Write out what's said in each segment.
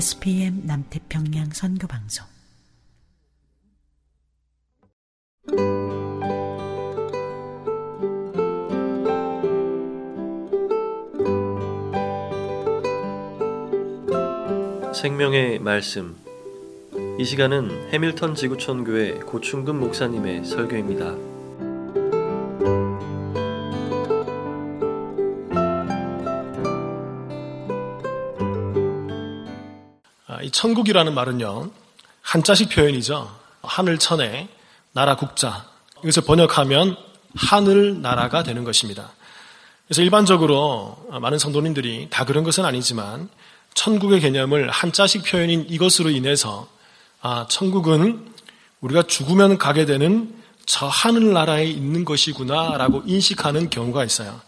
SPM 남태평양 선교방송 생명의 말씀 이 시간은 해밀턴 지구촌 교회 고충근 목사님의 설교입니다. 이 천국이라는 말은요, 한자식 표현이죠. 하늘천에 나라 국자. 이것을 번역하면 하늘 나라가 되는 것입니다. 그래서 일반적으로 많은 성도님들이 다 그런 것은 아니지만 천국의 개념을 한자식 표현인 이것으로 인해서 아, 천국은 우리가 죽으면 가게 되는 저 하늘나라에 있는 것이구나라고 인식하는 경우가 있어요.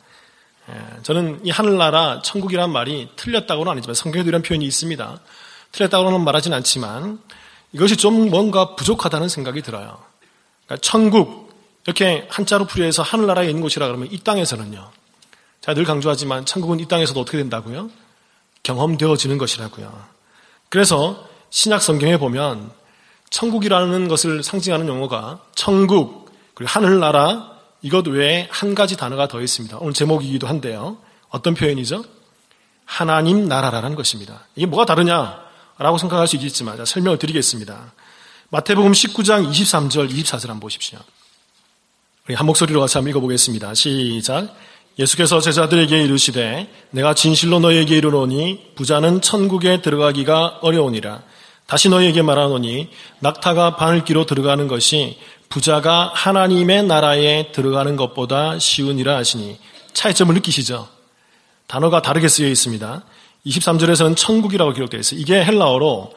예, 저는 이 하늘나라, 천국이란 말이 틀렸다고는 아니지만 성경에도 이런 표현이 있습니다. 틀렸다고는 말하진 않지만 이것이 좀 뭔가 부족하다는 생각이 들어요. 그러니까 천국 이렇게 한자로 풀이해서 하늘나라에 있는 곳이라 그러면 이 땅에서는요. 제가 늘 강조하지만 천국은 이 땅에서도 어떻게 된다고요? 경험되어지는 것이라고요. 그래서 신약 성경에 보면 천국이라는 것을 상징하는 용어가 천국 그리고 하늘나라 이것 외에 한 가지 단어가 더 있습니다. 오늘 제목이기도 한데요. 어떤 표현이죠? 하나님 나라라는 것입니다. 이게 뭐가 다르냐? 라고 생각할 수 있겠지만 자, 설명을 드리겠습니다. 마태복음 19장 23절, 24절 한번 보십시오. 우리 한 목소리로 같이 한번 읽어보겠습니다. 시작. 예수께서 제자들에게 이르시되 내가 진실로 너희에게 이르노니 부자는 천국에 들어가기가 어려우니라. 다시 너희에게 말하노니 낙타가 바늘기로 들어가는 것이 부자가 하나님의 나라에 들어가는 것보다 쉬우니라 하시니 차이점을 느끼시죠? 단어가 다르게 쓰여 있습니다. 23절에서는 천국이라고 기록되어 있어요. 이게 헬라어로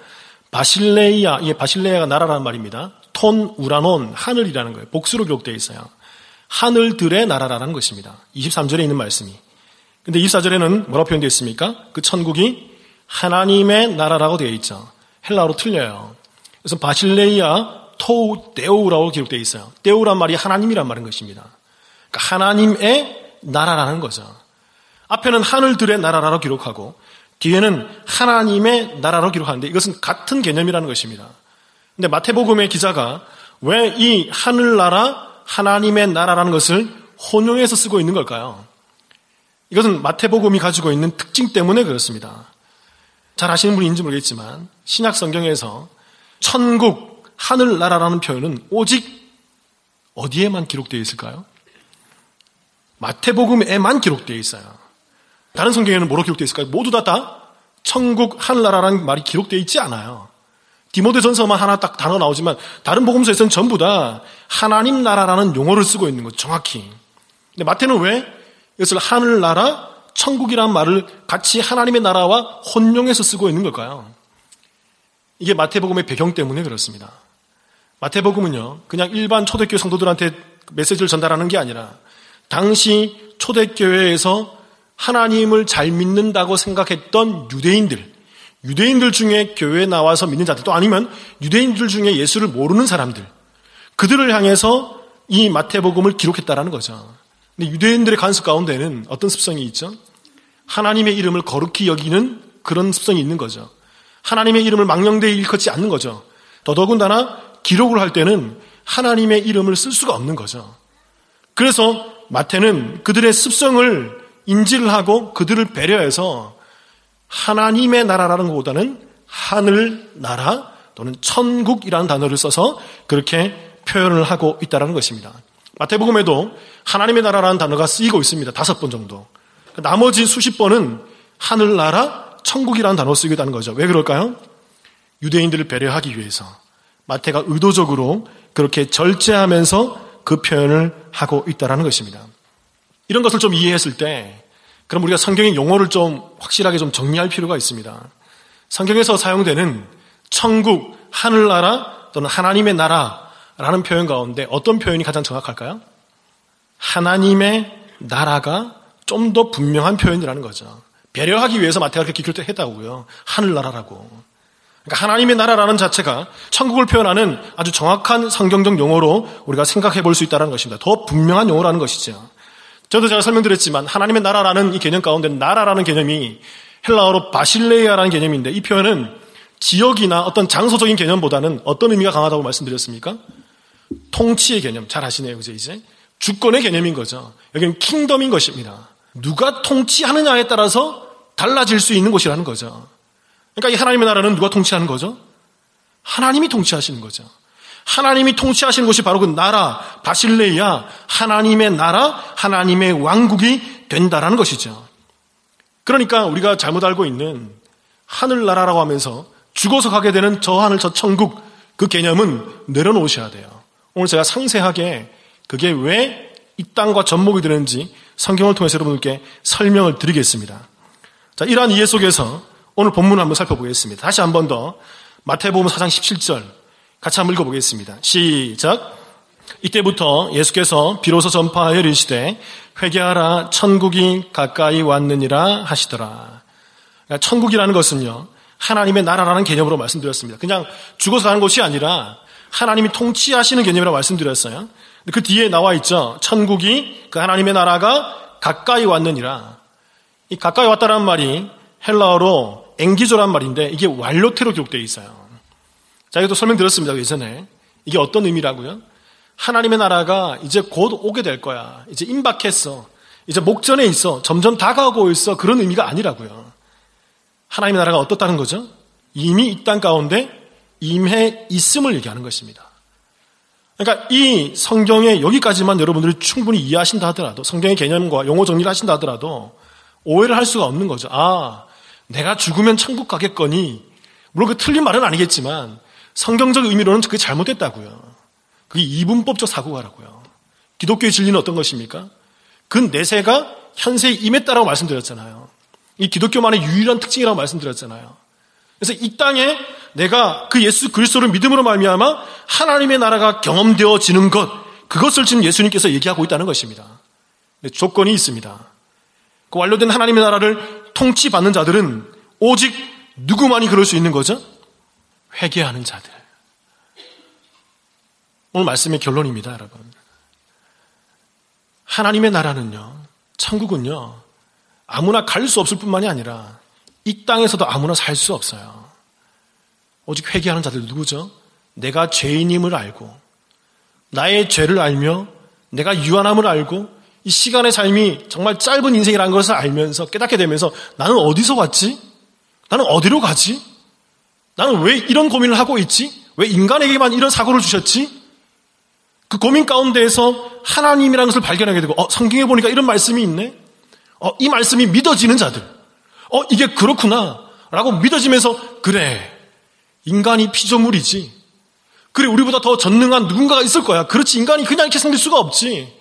바실레이아, 이게 바실레이아가 나라라는 말입니다. 톤, 우라논, 하늘이라는 거예요. 복수로 기록되어 있어요. 하늘들의 나라라는 것입니다. 23절에 있는 말씀이. 근데 24절에는 뭐라고 표현되어 있습니까? 그 천국이 하나님의 나라라고 되어 있죠. 헬라어로 틀려요. 그래서 바실레이아 토우 데우라고 기록되어 있어요. 데우란 말이 하나님이란 말인 것입니다. 그러니까 하나님의 나라라는 거죠. 앞에는 하늘들의 나라라고 기록하고 뒤에는 하나님의 나라로 기록하는데 이것은 같은 개념이라는 것입니다. 근데 마태복음의 기자가 왜 이 하늘나라, 하나님의 나라라는 것을 혼용해서 쓰고 있는 걸까요? 이것은 마태복음이 가지고 있는 특징 때문에 그렇습니다. 잘 아시는 분인지 모르겠지만 신약 성경에서 천국, 하늘나라라는 표현은 오직 어디에만 기록되어 있을까요? 마태복음에만 기록되어 있어요. 다른 성경에는 뭐로 기록되어 있을까요? 모두 다, 다 천국 하늘나라라는 말이 기록되어 있지 않아요. 디모데 전서만 하나 딱 단어 나오지만 다른 복음서에서는 전부 다 하나님 나라라는 용어를 쓰고 있는 거죠. 정확히. 근데 마태는 왜 이것을 하늘나라, 천국이라는 말을 같이 하나님의 나라와 혼용해서 쓰고 있는 걸까요? 이게 마태복음의 배경 때문에 그렇습니다. 마태복음은요, 그냥 일반 초대교회 성도들한테 메시지를 전달하는 게 아니라 당시 초대교회에서 하나님을 잘 믿는다고 생각했던 유대인들, 유대인들 중에 교회에 나와서 믿는 자들, 또 아니면 유대인들 중에 예수를 모르는 사람들, 그들을 향해서 이 마태복음을 기록했다라는 거죠. 근데 유대인들의 간섭 가운데는 어떤 습성이 있죠? 하나님의 이름을 거룩히 여기는 그런 습성이 있는 거죠. 하나님의 이름을 망령되이 일컫지 않는 거죠. 더더군다나 기록을 할 때는 하나님의 이름을 쓸 수가 없는 거죠. 그래서 마태는 그들의 습성을 인지를 하고 그들을 배려해서 하나님의 나라라는 것보다는 하늘 나라 또는 천국이라는 단어를 써서 그렇게 표현을 하고 있다는 것입니다. 마태복음에도 하나님의 나라라는 단어가 쓰이고 있습니다. 다섯 번 정도. 나머지 수십 번은 하늘 나라, 천국이라는 단어 쓰이고 있다는 거죠. 왜 그럴까요? 유대인들을 배려하기 위해서 마태가 의도적으로 그렇게 절제하면서 그 표현을 하고 있다는 것입니다. 이런 것을 좀 이해했을 때 그럼 우리가 성경의 용어를 좀 확실하게 좀 정리할 필요가 있습니다. 성경에서 사용되는 천국, 하늘나라 또는 하나님의 나라라는 표현 가운데 어떤 표현이 가장 정확할까요? 하나님의 나라가 좀 더 분명한 표현이라는 거죠. 배려하기 위해서 마태가 그렇게 기록을 했다고요. 하늘나라라고. 그러니까 하나님의 나라라는 자체가 천국을 표현하는 아주 정확한 성경적 용어로 우리가 생각해 볼 수 있다는 것입니다. 더 분명한 용어라는 것이죠. 저도 제가 설명드렸지만 하나님의 나라라는 이 개념 가운데 나라라는 개념이 헬라어로 바실레이아라는 개념인데 이 표현은 지역이나 어떤 장소적인 개념보다는 어떤 의미가 강하다고 말씀드렸습니까? 통치의 개념. 잘 아시네요. 그죠, 이제? 주권의 개념인 거죠. 여기는 킹덤인 것입니다. 누가 통치하느냐에 따라서 달라질 수 있는 곳이라는 거죠. 그러니까 이 하나님의 나라는 누가 통치하는 거죠? 하나님이 통치하시는 거죠. 하나님이 통치하시는 곳이 바로 그 나라, 바실레이아, 하나님의 나라, 하나님의 왕국이 된다라는 것이죠. 그러니까 우리가 잘못 알고 있는 하늘나라라고 하면서 죽어서 가게 되는 저 하늘, 저 천국, 그 개념은 내려놓으셔야 돼요. 오늘 제가 상세하게 그게 왜 이 땅과 접목이 되는지 성경을 통해서 여러분들께 설명을 드리겠습니다. 자, 이러한 이해 속에서 오늘 본문을 한번 살펴보겠습니다. 다시 한 번 더 마태복음 4장 17절 같이 한번 읽어보겠습니다. 시작. 이때부터 예수께서 비로소 전파하여 이르시되 회개하라 천국이 가까이 왔느니라 하시더라. 그러니까 천국이라는 것은요 하나님의 나라라는 개념으로 말씀드렸습니다. 그냥 죽어서 가는 곳이 아니라 하나님이 통치하시는 개념이라고 말씀드렸어요. 그 뒤에 나와 있죠. 천국이 그 하나님의 나라가 가까이 왔느니라. 이 가까이 왔다라는 말이 헬라어로 앵기조란 말인데 이게 완료태로 기록되어 있어요. 자, 이것도 설명드렸습니다. 예전에. 이게 어떤 의미라고요? 하나님의 나라가 이제 곧 오게 될 거야. 이제 임박했어. 이제 목전에 있어. 점점 다가오고 있어. 그런 의미가 아니라고요. 하나님의 나라가 어떻다는 거죠? 이미 이 땅 가운데 임해 있음을 얘기하는 것입니다. 그러니까 이 성경의 여기까지만 여러분들이 충분히 이해하신다 하더라도 성경의 개념과 용어 정리를 하신다 하더라도 오해를 할 수가 없는 거죠. 아, 내가 죽으면 천국 가겠거니 물론 그 틀린 말은 아니겠지만 성경적 의미로는 그게 잘못됐다고요. 그게 이분법적 사고가라고요. 기독교의 진리는 어떤 것입니까? 그 내세가 현세에 임했다라고 말씀드렸잖아요. 이 기독교만의 유일한 특징이라고 말씀드렸잖아요. 그래서 이 땅에 내가 그 예수 그리스도를 믿음으로 말미암아 하나님의 나라가 경험되어지는 것 그것을 지금 예수님께서 얘기하고 있다는 것입니다. 조건이 있습니다. 그 완료된 하나님의 나라를 통치받는 자들은 오직 누구만이 그럴 수 있는 거죠? 회개하는 자들. 오늘 말씀의 결론입니다, 여러분. 하나님의 나라는요, 천국은요, 아무나 갈 수 없을 뿐만이 아니라 이 땅에서도 아무나 살 수 없어요. 오직 회개하는 자들 누구죠? 내가 죄인임을 알고 나의 죄를 알며 내가 유한함을 알고 이 시간의 삶이 정말 짧은 인생이라는 것을 알면서 깨닫게 되면서 나는 어디서 왔지? 나는 어디로 가지? 나는 왜 이런 고민을 하고 있지? 왜 인간에게만 이런 사고를 주셨지? 그 고민 가운데에서 하나님이라는 것을 발견하게 되고, 어, 성경에 보니까 이런 말씀이 있네? 어, 이 말씀이 믿어지는 자들. 어, 이게 그렇구나. 라고 믿어지면서, 그래. 인간이 피조물이지. 그래, 우리보다 더 전능한 누군가가 있을 거야. 그렇지, 인간이 그냥 이렇게 생길 수가 없지.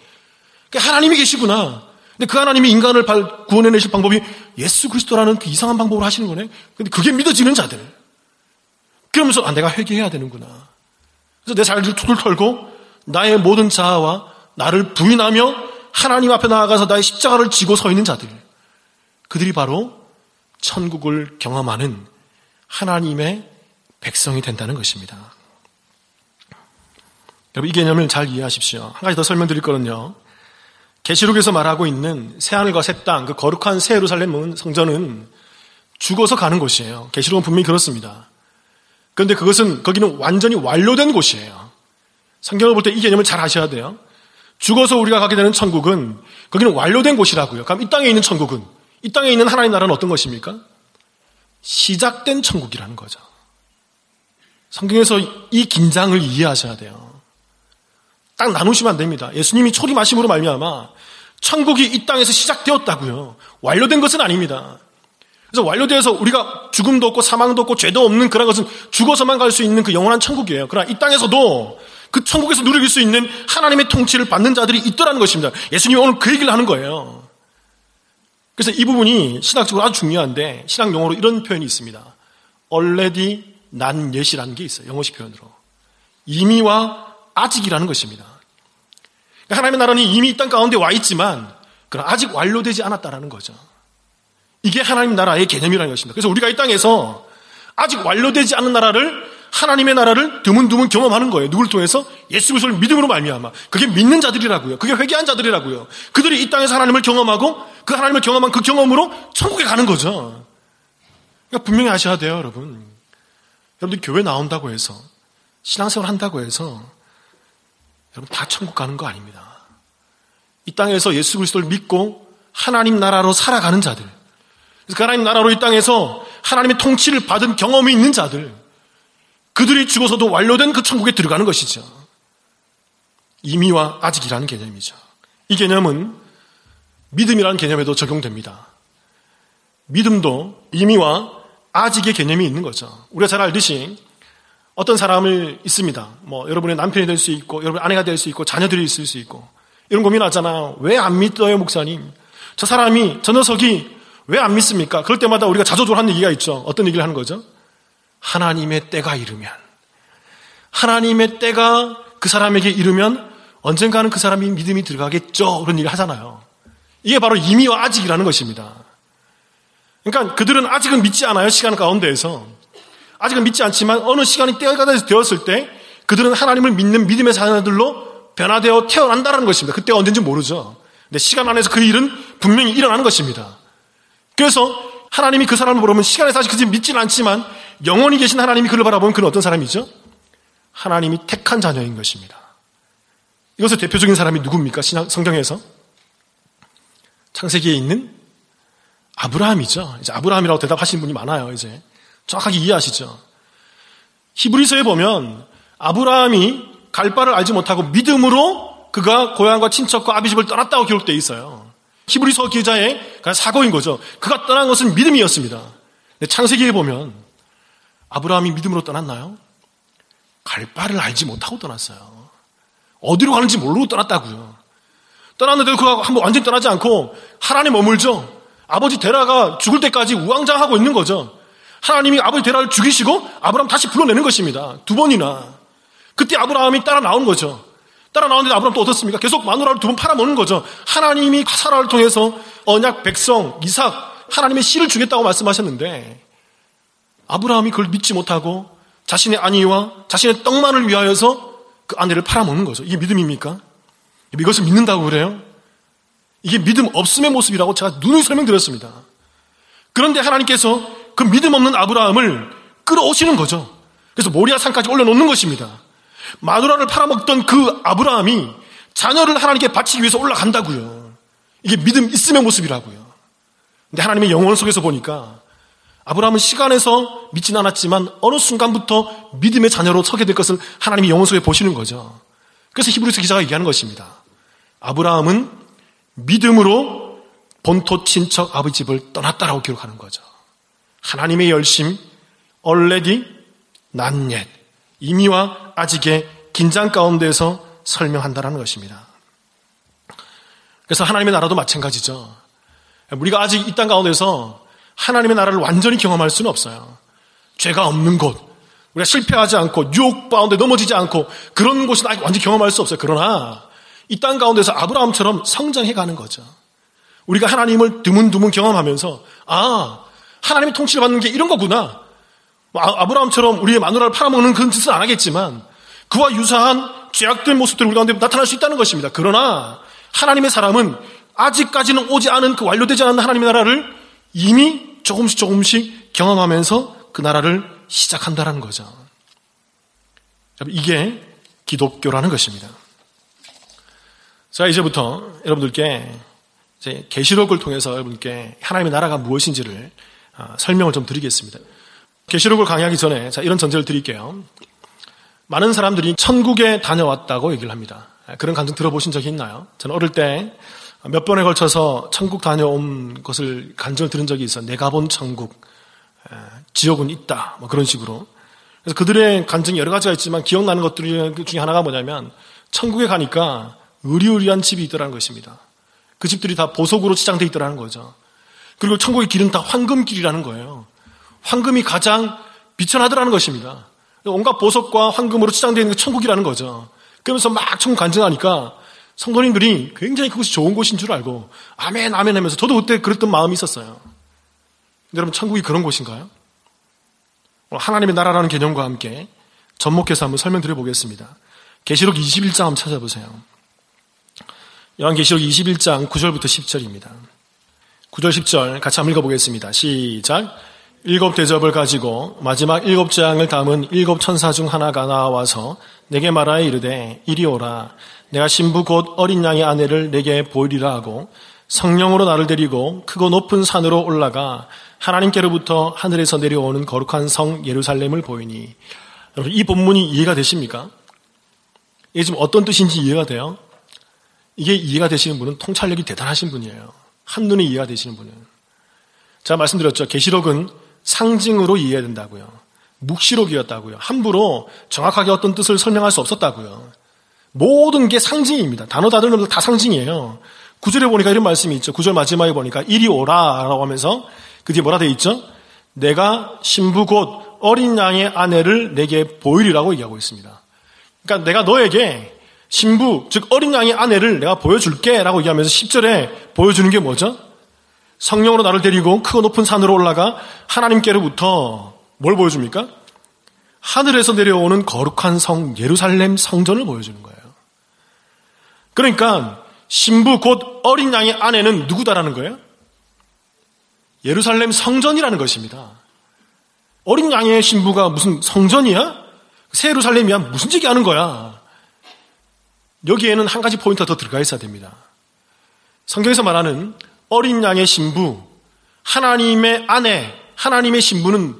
하나님이 계시구나. 근데 그 하나님이 인간을 구원해내실 방법이 예수 그리스도라는 그 이상한 방법으로 하시는 거네. 근데 그게 믿어지는 자들. 그러면서, 아, 내가 회개해야 되는구나. 그래서 내 자리를 툭을 털고 나의 모든 자아와 나를 부인하며 하나님 앞에 나아가서 나의 십자가를 지고 서 있는 자들. 그들이 바로 천국을 경험하는 하나님의 백성이 된다는 것입니다. 여러분, 이 개념을 잘 이해하십시오. 한 가지 더 설명드릴 거는요. 계시록에서 말하고 있는 새하늘과 새 땅, 그 거룩한 새 예루살렘 성전은 죽어서 가는 곳이에요. 계시록은 분명히 그렇습니다. 그런데 그것은 거기는 완전히 완료된 곳이에요. 성경을 볼 때 이 개념을 잘 아셔야 돼요. 죽어서 우리가 가게 되는 천국은 거기는 완료된 곳이라고요. 그럼 이 땅에 있는 천국은 이 땅에 있는 하나님 나라는 어떤 것입니까? 시작된 천국이라는 거죠. 성경에서 이 긴장을 이해하셔야 돼요. 딱 나누시면 안 됩니다. 예수님이 초림하심으로 말미암아 천국이 이 땅에서 시작되었다고요. 완료된 것은 아닙니다. 그래서 완료되어서 우리가 죽음도 없고 사망도 없고 죄도 없는 그런 것은 죽어서만 갈 수 있는 그 영원한 천국이에요. 그러나 이 땅에서도 그 천국에서 누릴 수 있는 하나님의 통치를 받는 자들이 있더라는 것입니다. 예수님이 오늘 그 얘기를 하는 거예요. 그래서 이 부분이 신학적으로 아주 중요한데 신학 용어로 이런 표현이 있습니다. already 난 yet이라는 게 있어요. 영어식 표현으로. 이미와 아직이라는 것입니다. 그러니까 하나님의 나라는 이미 이 땅 가운데 와 있지만 그러나 아직 완료되지 않았다라는 거죠. 이게 하나님 나라의 개념이라는 것입니다. 그래서 우리가 이 땅에서 아직 완료되지 않은 나라를 하나님의 나라를 드문드문 경험하는 거예요. 누굴 통해서? 예수 그리스도를 믿음으로 말미암아. 그게 믿는 자들이라고요. 그게 회개한 자들이라고요. 그들이 이 땅에서 하나님을 경험하고 그 하나님을 경험한 그 경험으로 천국에 가는 거죠. 그러니까 분명히 아셔야 돼요, 여러분. 여러분들 교회 나온다고 해서 신앙생활 한다고 해서 여러분 다 천국 가는 거 아닙니다. 이 땅에서 예수 그리스도를 믿고 하나님 나라로 살아가는 자들, 그래서 그 하나님 나라로 이 땅에서 하나님의 통치를 받은 경험이 있는 자들, 그들이 죽어서도 완료된 그 천국에 들어가는 것이죠. 이미와 아직이라는 개념이죠. 이 개념은 믿음이라는 개념에도 적용됩니다. 믿음도 이미와 아직의 개념이 있는 거죠. 우리가 잘 알듯이 어떤 사람을 있습니다. 뭐 여러분의 남편이 될 수 있고 여러분 아내가 될 수 있고 자녀들이 있을 수 있고 이런 고민하잖아요. 왜안 믿어요, 목사님? 저 사람이 저 녀석이 왜 안 믿습니까? 그럴 때마다 우리가 자조적으로 하는 얘기가 있죠. 어떤 얘기를 하는 거죠? 하나님의 때가 이르면 하나님의 때가 그 사람에게 이르면 언젠가는 그 사람이 믿음이 들어가겠죠. 그런 얘기를 하잖아요. 이게 바로 이미와 아직이라는 것입니다. 그러니까 그들은 아직은 믿지 않아요. 시간 가운데에서. 아직은 믿지 않지만 어느 시간이 때가 되었을 때 그들은 하나님을 믿는 믿음의 자녀들로 변화되어 태어난다는 것입니다. 그때가 언젠지 모르죠. 근데 시간 안에서 그 일은 분명히 일어나는 것입니다. 그래서 하나님이 그 사람을 보면 시간에 사실 그지 믿지는 않지만 영원히 계신 하나님이 그를 바라보면 그는 어떤 사람이죠? 하나님이 택한 자녀인 것입니다. 이것의 대표적인 사람이 누굽니까? 신앙, 성경에서? 창세기에 있는 아브라함이죠. 이제 아브라함이라고 대답하시는 분이 많아요, 이제. 정확하게 이해하시죠? 히브리서에 보면 아브라함이 갈 바를 알지 못하고 믿음으로 그가 고향과 친척과 아비집을 떠났다고 기록되어 있어요. 히브리서 기자의 사고인 거죠. 그가 떠난 것은 믿음이었습니다. 창세기에 보면 아브라함이 믿음으로 떠났나요? 갈 바를 알지 못하고 떠났어요. 어디로 가는지 모르고 떠났다고요. 떠났는데도 그가 한번 완전히 떠나지 않고 하나님 머물죠. 아버지 데라가 죽을 때까지 우왕장하고 있는 거죠. 하나님이 아버지 데라를 죽이시고 아브라함 다시 불러내는 것입니다. 두 번이나. 그때 아브라함이 따라 나온 거죠. 따라 나오는데 아브라함 또 어떻습니까? 계속 마누라를 두 번 팔아먹는 거죠. 하나님이 사라를 통해서 언약 백성 이삭 하나님의 씨를 주겠다고 말씀하셨는데 아브라함이 그걸 믿지 못하고 자신의 아니와 자신의 떡만을 위하여서 그 아내를 팔아먹는 거죠. 이게 믿음입니까? 이것을 믿는다고 그래요? 이게 믿음 없음의 모습이라고 제가 눈을 설명드렸습니다. 그런데 하나님께서 그 믿음 없는 아브라함을 끌어오시는 거죠. 그래서 모리아 산까지 올려놓는 것입니다. 마누라를 팔아먹던 그 아브라함이 자녀를 하나님께 바치기 위해서 올라간다고요. 이게 믿음 있음의 모습이라고요. 근데 하나님의 영혼 속에서 보니까 아브라함은 시간에서 믿진 않았지만 어느 순간부터 믿음의 자녀로 서게 될 것을 하나님이 영혼 속에 보시는 거죠. 그래서 히브리스 기자가 얘기하는 것입니다. 아브라함은 믿음으로 본토 친척 아버지 집을 떠났다라고 기록하는 거죠. 하나님의 열심, 얼레디, 난옛, 이미와 아직의 긴장 가운데서 설명한다는 것입니다. 그래서 하나님의 나라도 마찬가지죠. 우리가 아직 이 땅 가운데서 하나님의 나라를 완전히 경험할 수는 없어요. 죄가 없는 곳, 우리가 실패하지 않고 유혹 가운데 넘어지지 않고 그런 곳은 아직 완전히 경험할 수 없어요. 그러나 이 땅 가운데서 아브라함처럼 성장해 가는 거죠. 우리가 하나님을 드문드문 경험하면서 아 하나님의 통치를 받는 게 이런 거구나. 뭐 아, 아브라함처럼 우리의 마누라를 팔아먹는 그런 짓은 안 하겠지만 그와 유사한 죄악된 모습들이 우리 가운데 나타날 수 있다는 것입니다. 그러나 하나님의 사람은 아직까지는 오지 않은 그 완료되지 않은 하나님의 나라를 이미 조금씩 조금씩 경험하면서 그 나라를 시작한다는 거죠. 이게 기독교라는 것입니다. 자, 이제부터 여러분들께 계시록을 통해서 여러분께 하나님의 나라가 무엇인지를 아, 설명을 좀 드리겠습니다. 계시록을 강의하기 전에 자, 이런 전제를 드릴게요. 많은 사람들이 천국에 다녀왔다고 얘기를 합니다. 아, 그런 감정 들어보신 적이 있나요? 저는 어릴 때 몇 번에 걸쳐서 천국 다녀온 것을 간증을 들은 적이 있어. 내가 본 천국, 지옥은 있다. 뭐 그런 식으로. 그래서 그들의 간증이 여러 가지가 있지만 기억나는 것들 중에 하나가 뭐냐면 천국에 가니까 의리의리한 집이 있더라는 것입니다. 그 집들이 다 보석으로 치장되어 있더라는 거죠. 그리고 천국의 길은 다 황금길이라는 거예요. 황금이 가장 비천하더라는 것입니다. 온갖 보석과 황금으로 치장되어 있는 게 천국이라는 거죠. 그러면서 막 천국 간증하니까 성도님들이 굉장히 그것이 좋은 곳인 줄 알고 아멘 아멘 하면서 저도 그때 그랬던 마음이 있었어요. 여러분 천국이 그런 곳인가요? 하나님의 나라라는 개념과 함께 접목해서 한번 설명드려 보겠습니다. 계시록 21장 한번 찾아보세요. 요한계시록 21장 9절부터 10절입니다. 9절 10절 같이 한번 읽어보겠습니다. 시작. 일곱 대접을 가지고 마지막 일곱 장을 담은 일곱 천사 중 하나가 나와서 내게 말하여 이르되 이리 오라 내가 신부 곧 어린 양의 아내를 내게 보이리라 하고 성령으로 나를 데리고 크고 높은 산으로 올라가 하나님께로부터 하늘에서 내려오는 거룩한 성 예루살렘을 보이니 여러분 이 본문이 이해가 되십니까? 이게 지금 어떤 뜻인지 이해가 돼요? 이게 이해가 되시는 분은 통찰력이 대단하신 분이에요. 한눈에 이해가 되시는 분은. 제가 말씀드렸죠. 계시록은 상징으로 이해해야 된다고요. 묵시록이었다고요. 함부로 정확하게 어떤 뜻을 설명할 수 없었다고요. 모든 게 상징입니다. 단어 다들 다 상징이에요. 구절에 보니까 이런 말씀이 있죠. 구절 마지막에 보니까 이리 오라라고 하면서 그 뒤에 뭐라 돼 있죠? 내가 신부 곧 어린 양의 아내를 내게 보이리라고 얘기하고 있습니다. 그러니까 내가 너에게 신부, 즉 어린 양의 아내를 내가 보여줄게 라고 얘기하면서 10절에 보여주는 게 뭐죠? 성령으로 나를 데리고 크고 높은 산으로 올라가 하나님께로부터 뭘 보여줍니까? 하늘에서 내려오는 거룩한 성 예루살렘 성전을 보여주는 거예요. 그러니까 신부 곧 어린 양의 아내는 누구다라는 거예요? 예루살렘 성전이라는 것입니다. 어린 양의 신부가 무슨 성전이야? 새 예루살렘이야? 무슨 얘기 하는 거야? 여기에는 한 가지 포인트가 더 들어가 있어야 됩니다. 성경에서 말하는 어린 양의 신부, 하나님의 아내, 하나님의 신부는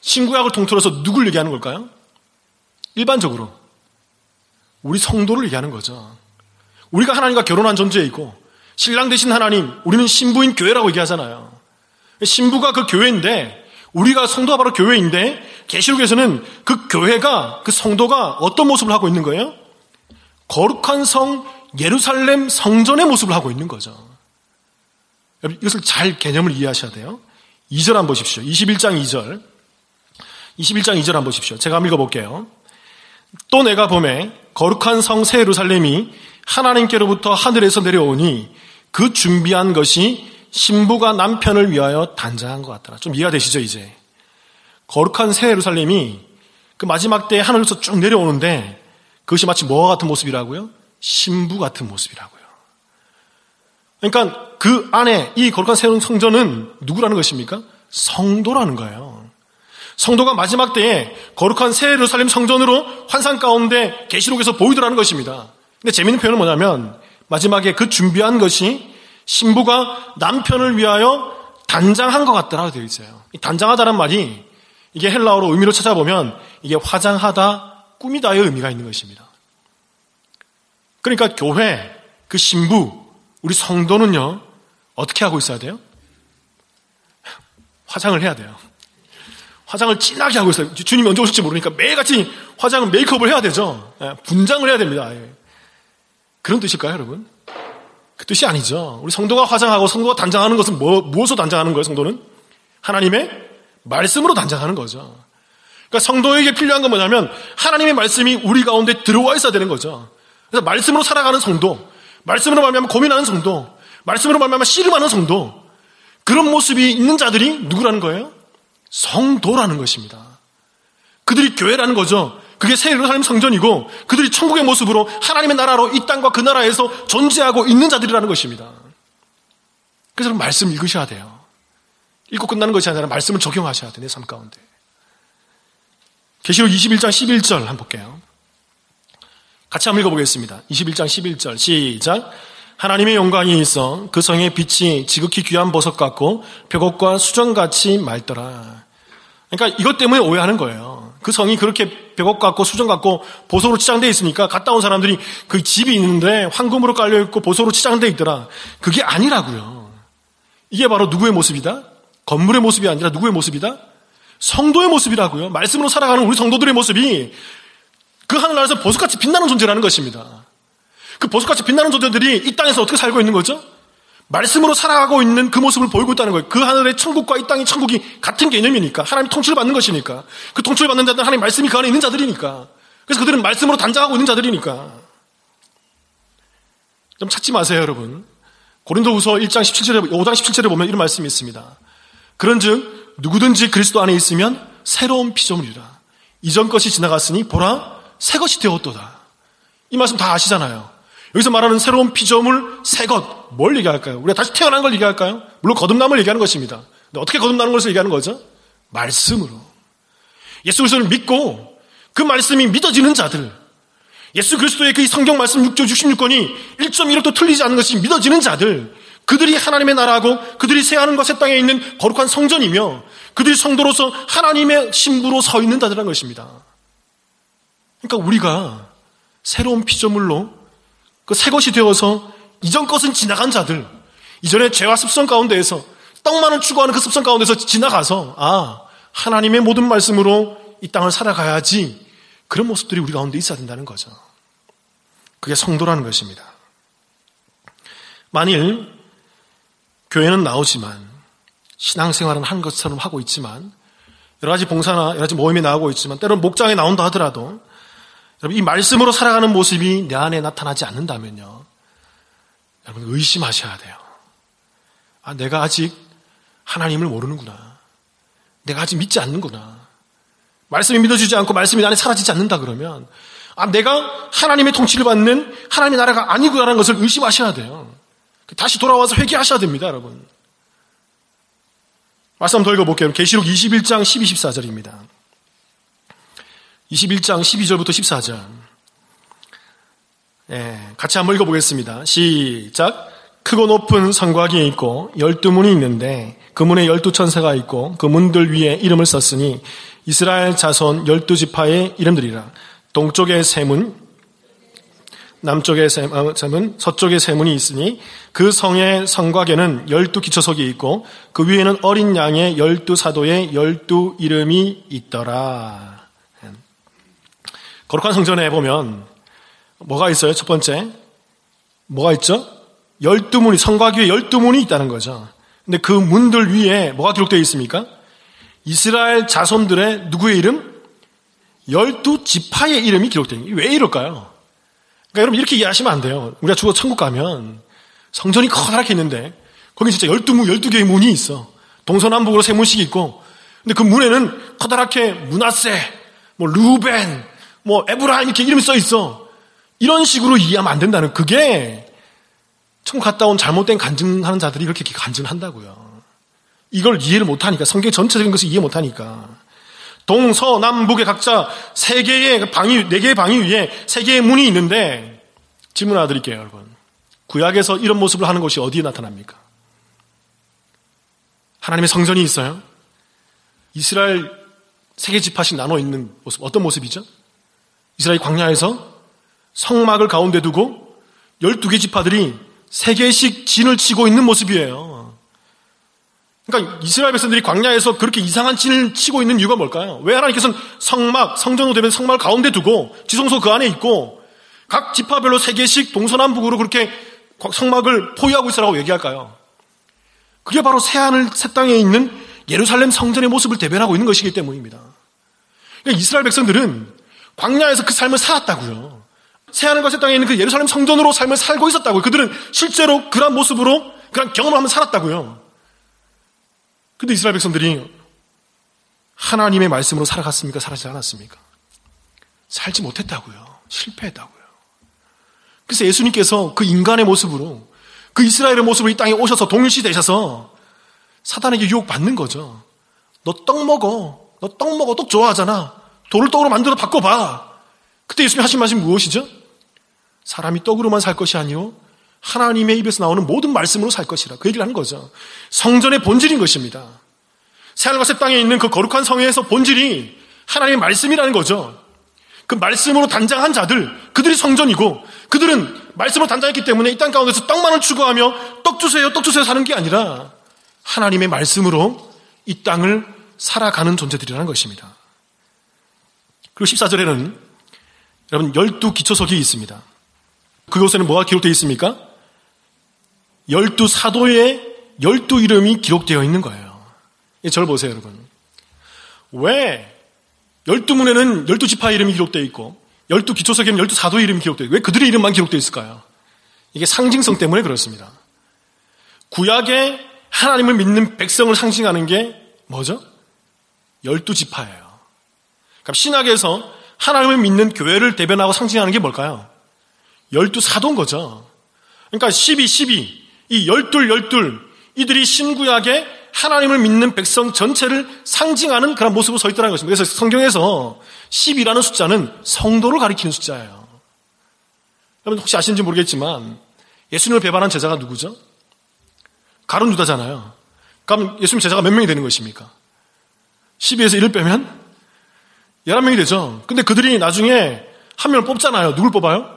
신구약을 통틀어서 누굴 얘기하는 걸까요? 일반적으로 우리 성도를 얘기하는 거죠. 우리가 하나님과 결혼한 존재이고 신랑 대신 하나님, 우리는 신부인 교회라고 얘기하잖아요. 신부가 그 교회인데 우리가 성도가 바로 교회인데 계시록에서는 그 교회가 그 성도가 어떤 모습을 하고 있는 거예요? 거룩한 성 예루살렘 성전의 모습을 하고 있는 거죠. 이것을 잘 개념을 이해하셔야 돼요. 2절 한번 보십시오. 21장 2절. 21장 2절 한번 보십시오. 제가 한번 읽어볼게요. 또 내가 봄에 거룩한 성 새 예루살렘이 하나님께로부터 하늘에서 내려오니 그 준비한 것이 신부가 남편을 위하여 단장한 것 같더라. 좀 이해가 되시죠, 이제? 거룩한 새 예루살렘이 그 마지막 때 하늘에서 쭉 내려오는데 그것이 마치 뭐와 같은 모습이라고요? 신부 같은 모습이라고요. 그러니까 그 안에 이 거룩한 새로운 성전은 누구라는 것입니까? 성도라는 거예요. 성도가 마지막 때에 거룩한 새 예루살렘 성전으로 환상 가운데 계시록에서 보이더라는 것입니다. 근데 재미있는 표현은 뭐냐면 마지막에 그 준비한 것이 신부가 남편을 위하여 단장한 것 같다라고 되어 있어요. 단장하다는 말이 이게 헬라어로 의미로 찾아보면 이게 화장하다, 꾸미다의 의미가 있는 것입니다. 그러니까 교회, 그 신부, 우리 성도는요, 어떻게 하고 있어야 돼요? 화장을 해야 돼요. 화장을 진하게 하고 있어요. 주님이 언제 오실지 모르니까 매일같이 화장을 메이크업을 해야 되죠. 예, 분장을 해야 됩니다. 예. 그런 뜻일까요, 여러분? 그 뜻이 아니죠. 우리 성도가 화장하고 성도가 단장하는 것은 뭐, 무엇으로 단장하는 거예요, 성도는? 하나님의 말씀으로 단장하는 거죠. 그러니까 성도에게 필요한 건 뭐냐면 하나님의 말씀이 우리 가운데 들어와 있어야 되는 거죠. 그래서 말씀으로 살아가는 성도, 말씀으로 말미암아 고민하는 성도, 말씀으로 말미암아 씨름하는 성도, 그런 모습이 있는 자들이 누구라는 거예요? 성도라는 것입니다. 그들이 교회라는 거죠. 그게 새 예루살렘 성전이고 그들이 천국의 모습으로 하나님의 나라로 이 땅과 그 나라에서 존재하고 있는 자들이라는 것입니다. 그래서 말씀 읽으셔야 돼요. 읽고 끝나는 것이 아니라 말씀을 적용하셔야 돼요. 내 삶 가운데. 계시록 21장 11절 한번 볼게요. 같이 한번 읽어보겠습니다. 21장 11절 시작. 하나님의 영광이 있어 그 성의 빛이 지극히 귀한 보석 같고 벽옥과 수정같이 맑더라. 그러니까 이것 때문에 오해하는 거예요. 그 성이 그렇게 벽옥 같고 수정 같고 보석으로 치장되어 있으니까 갔다 온 사람들이 그 집이 있는데 황금으로 깔려 있고 보석으로 치장되어 있더라. 그게 아니라고요. 이게 바로 누구의 모습이다? 건물의 모습이 아니라 누구의 모습이다? 성도의 모습이라고요. 말씀으로 살아가는 우리 성도들의 모습이 그 하늘나라에서 보석같이 빛나는 존재라는 것입니다. 그 보석같이 빛나는 존재들이 이 땅에서 어떻게 살고 있는 거죠? 말씀으로 살아가고 있는 그 모습을 보이고 있다는 거예요. 그 하늘의 천국과 이 땅의 천국이 같은 개념이니까. 하나님 통치를 받는 것이니까. 그 통치를 받는 자들은 하나님 말씀이 그 안에 있는 자들이니까. 그래서 그들은 말씀으로 단장하고 있는 자들이니까. 좀 찾지 마세요, 여러분. 고린도 후서 1장 17절에 5장 17절에 보면 이런 말씀이 있습니다. 그런 즉 누구든지 그리스도 안에 있으면 새로운 피조물이라. 이전 것이 지나갔으니 보라 새 것이 되었도다. 이 말씀 다 아시잖아요. 여기서 말하는 새로운 피조물, 새 것, 뭘 얘기할까요? 우리가 다시 태어난 걸 얘기할까요? 물론 거듭남을 얘기하는 것입니다. 근데 어떻게 거듭나는 것을 얘기하는 거죠? 말씀으로. 예수 그리스도를 믿고 그 말씀이 믿어지는 자들, 예수 그리스도의 그 성경 말씀 6조 66권이 1.1억도 틀리지 않는 것이 믿어지는 자들, 그들이 하나님의 나라하고 그들이 새하는 것의 땅에 있는 거룩한 성전이며 그들이 성도로서 하나님의 신부로 서 있는 자들이라는 것입니다. 그러니까 우리가 새로운 피조물로 그 새 것이 되어서 이전 것은 지나간 자들, 이전의 죄와 습성 가운데에서 떡만을 추구하는 그 습성 가운데서 지나가서 아 하나님의 모든 말씀으로 이 땅을 살아가야지 그런 모습들이 우리 가운데 있어야 된다는 거죠. 그게 성도라는 것입니다. 만일 교회는 나오지만 신앙생활은 한 것처럼 하고 있지만 여러 가지 봉사나 여러 가지 모임에 나오고 있지만 때로는 목장에 나온다 하더라도 여러분 이 말씀으로 살아가는 모습이 내 안에 나타나지 않는다면요. 여러분 의심하셔야 돼요. 아 내가 아직 하나님을 모르는구나. 내가 아직 믿지 않는구나. 말씀이 믿어지지 않고 말씀이 내 안에 사라지지 않는다 그러면 아 내가 하나님의 통치를 받는 하나님의 나라가 아니구나라는 것을 의심하셔야 돼요. 다시 돌아와서 회개하셔야 됩니다, 여러분. 말씀 더 읽어볼게요. 계시록 21장 12, 14절입니다. 21장 12절부터 14절. 예, 같이 한번 읽어보겠습니다. 시작. 크고 높은 성곽이 있고 열두 문이 있는데 그 문에 열두 천사가 있고 그 문들 위에 이름을 썼으니 이스라엘 자손 열두 지파의 이름들이라. 동쪽에 세 문, 남쪽에 어, 세문, 서쪽에 세 문이 있으니 그 성의 성곽에는 열두 기초석이 있고 그 위에는 어린 양의 열두 사도의 열두 이름이 있더라. 거룩한 성전에 보면 뭐가 있어요? 첫 번째 뭐가 있죠? 열두 문이 성곽 위에 열두 문이 있다는 거죠. 근데 그 문들 위에 뭐가 기록되어 있습니까? 이스라엘 자손들의 누구의 이름? 열두 지파의 이름이 기록되어 있는 왜 이럴까요? 그러니까 여러분 이렇게 이해하시면 안 돼요. 우리가 죽어 천국 가면 성전이 커다랗게 있는데 거기 진짜 12문, 12개의 문이 있어. 동서남북으로 세 문씩 있고 근데 그 문에는 커다랗게 문하세, 뭐 루벤, 뭐 에브라임 이렇게 이름이 써 있어. 이런 식으로 이해하면 안 된다는 그게 천국 갔다 온 잘못된 간증하는 자들이 그렇게 간증을 한다고요. 이걸 이해를 못하니까 성경 전체적인 것을 이해 못하니까 동서남북에 각자 세 개의 방위, 네 개의 방위 위에 세 개의 문이 있는데 질문 하나 드릴게요, 여러분. 구약에서 이런 모습을 하는 것이 어디에 나타납니까? 하나님의 성전이 있어요. 이스라엘 세계 집합씩 나눠 있는 모습, 어떤 모습이죠? 이스라엘 광야에서 성막을 가운데 두고 12개 지파들이 세 개씩 진을 치고 있는 모습이에요. 그러니까 이스라엘 백성들이 광야에서 그렇게 이상한 진을 치고 있는 이유가 뭘까요? 왜 하나님께서는 성막, 성전으로 되면 성막을 가운데 두고 지성소 그 안에 있고 각 지파별로 세 개씩 동서남북으로 그렇게 성막을 포위하고 있으라고 얘기할까요? 그게 바로 새하늘 새 땅에 있는 예루살렘 성전의 모습을 대변하고 있는 것이기 때문입니다. 그러니까 이스라엘 백성들은 광야에서 그 삶을 살았다고요. 새하늘과 새 땅에 있는 그 예루살렘 성전으로 삶을 살고 있었다고요. 그들은 실제로 그런 모습으로 그런 경험을 하면 살았다고요. 근데 이스라엘 백성들이 하나님의 말씀으로 살아갔습니까? 살아지 않았습니까? 살지 못했다고요. 실패했다고요. 그래서 예수님께서 그 인간의 모습으로 그 이스라엘의 모습으로 이 땅에 오셔서 동일시 되셔서 사단에게 유혹받는 거죠. 너 떡 먹어. 너 떡 먹어. 떡 좋아하잖아. 돌을 떡으로 만들어 바꿔봐. 그때 예수님 하신 말씀이 무엇이죠? 사람이 떡으로만 살 것이 아니요 하나님의 입에서 나오는 모든 말씀으로 살 것이라. 그 얘기를 하는 거죠. 성전의 본질인 것입니다. 새하늘과 새 땅에 있는 그 거룩한 성회에서 본질이 하나님의 말씀이라는 거죠. 그 말씀으로 단장한 자들, 그들이 성전이고, 그들은 말씀으로 단장했기 때문에 이 땅 가운데서 떡만을 추구하며 떡 주세요, 떡 주세요 사는 게 아니라 하나님의 말씀으로 이 땅을 살아가는 존재들이라는 것입니다. 그리고 14절에는 여러분 열두 기초석이 있습니다. 그곳에는 뭐가 기록되어 있습니까? 열두 사도의 열두 이름이 기록되어 있는 거예요. 저를 보세요, 여러분. 왜 열두 문에는 열두 지파 이름이 기록되어 있고 열두 기초석에는 열두 사도의 이름이 기록되어 있고 왜 그들의 이름만 기록되어 있을까요? 이게 상징성 때문에 그렇습니다. 구약에 하나님을 믿는 백성을 상징하는 게 뭐죠? 열두 지파예요. 그럼 신학에서 하나님을 믿는 교회를 대변하고 상징하는 게 뭘까요? 열두 사도인 거죠. 그러니까 12, 12, 이 열둘, 열둘, 이들이 신구약에 하나님을 믿는 백성 전체를 상징하는 그런 모습으로 서 있다는 것입니다. 그래서 성경에서 10이라는 숫자는 성도를 가리키는 숫자예요. 여러분 혹시 아시는지 모르겠지만 예수님을 배반한 제자가 누구죠? 가룟 유다잖아요. 그럼 예수님 제자가 몇 명이 되는 것입니까? 12에서 1을 빼면 11명이 되죠. 근데 그들이 나중에 한 명을 뽑잖아요. 누굴 뽑아요?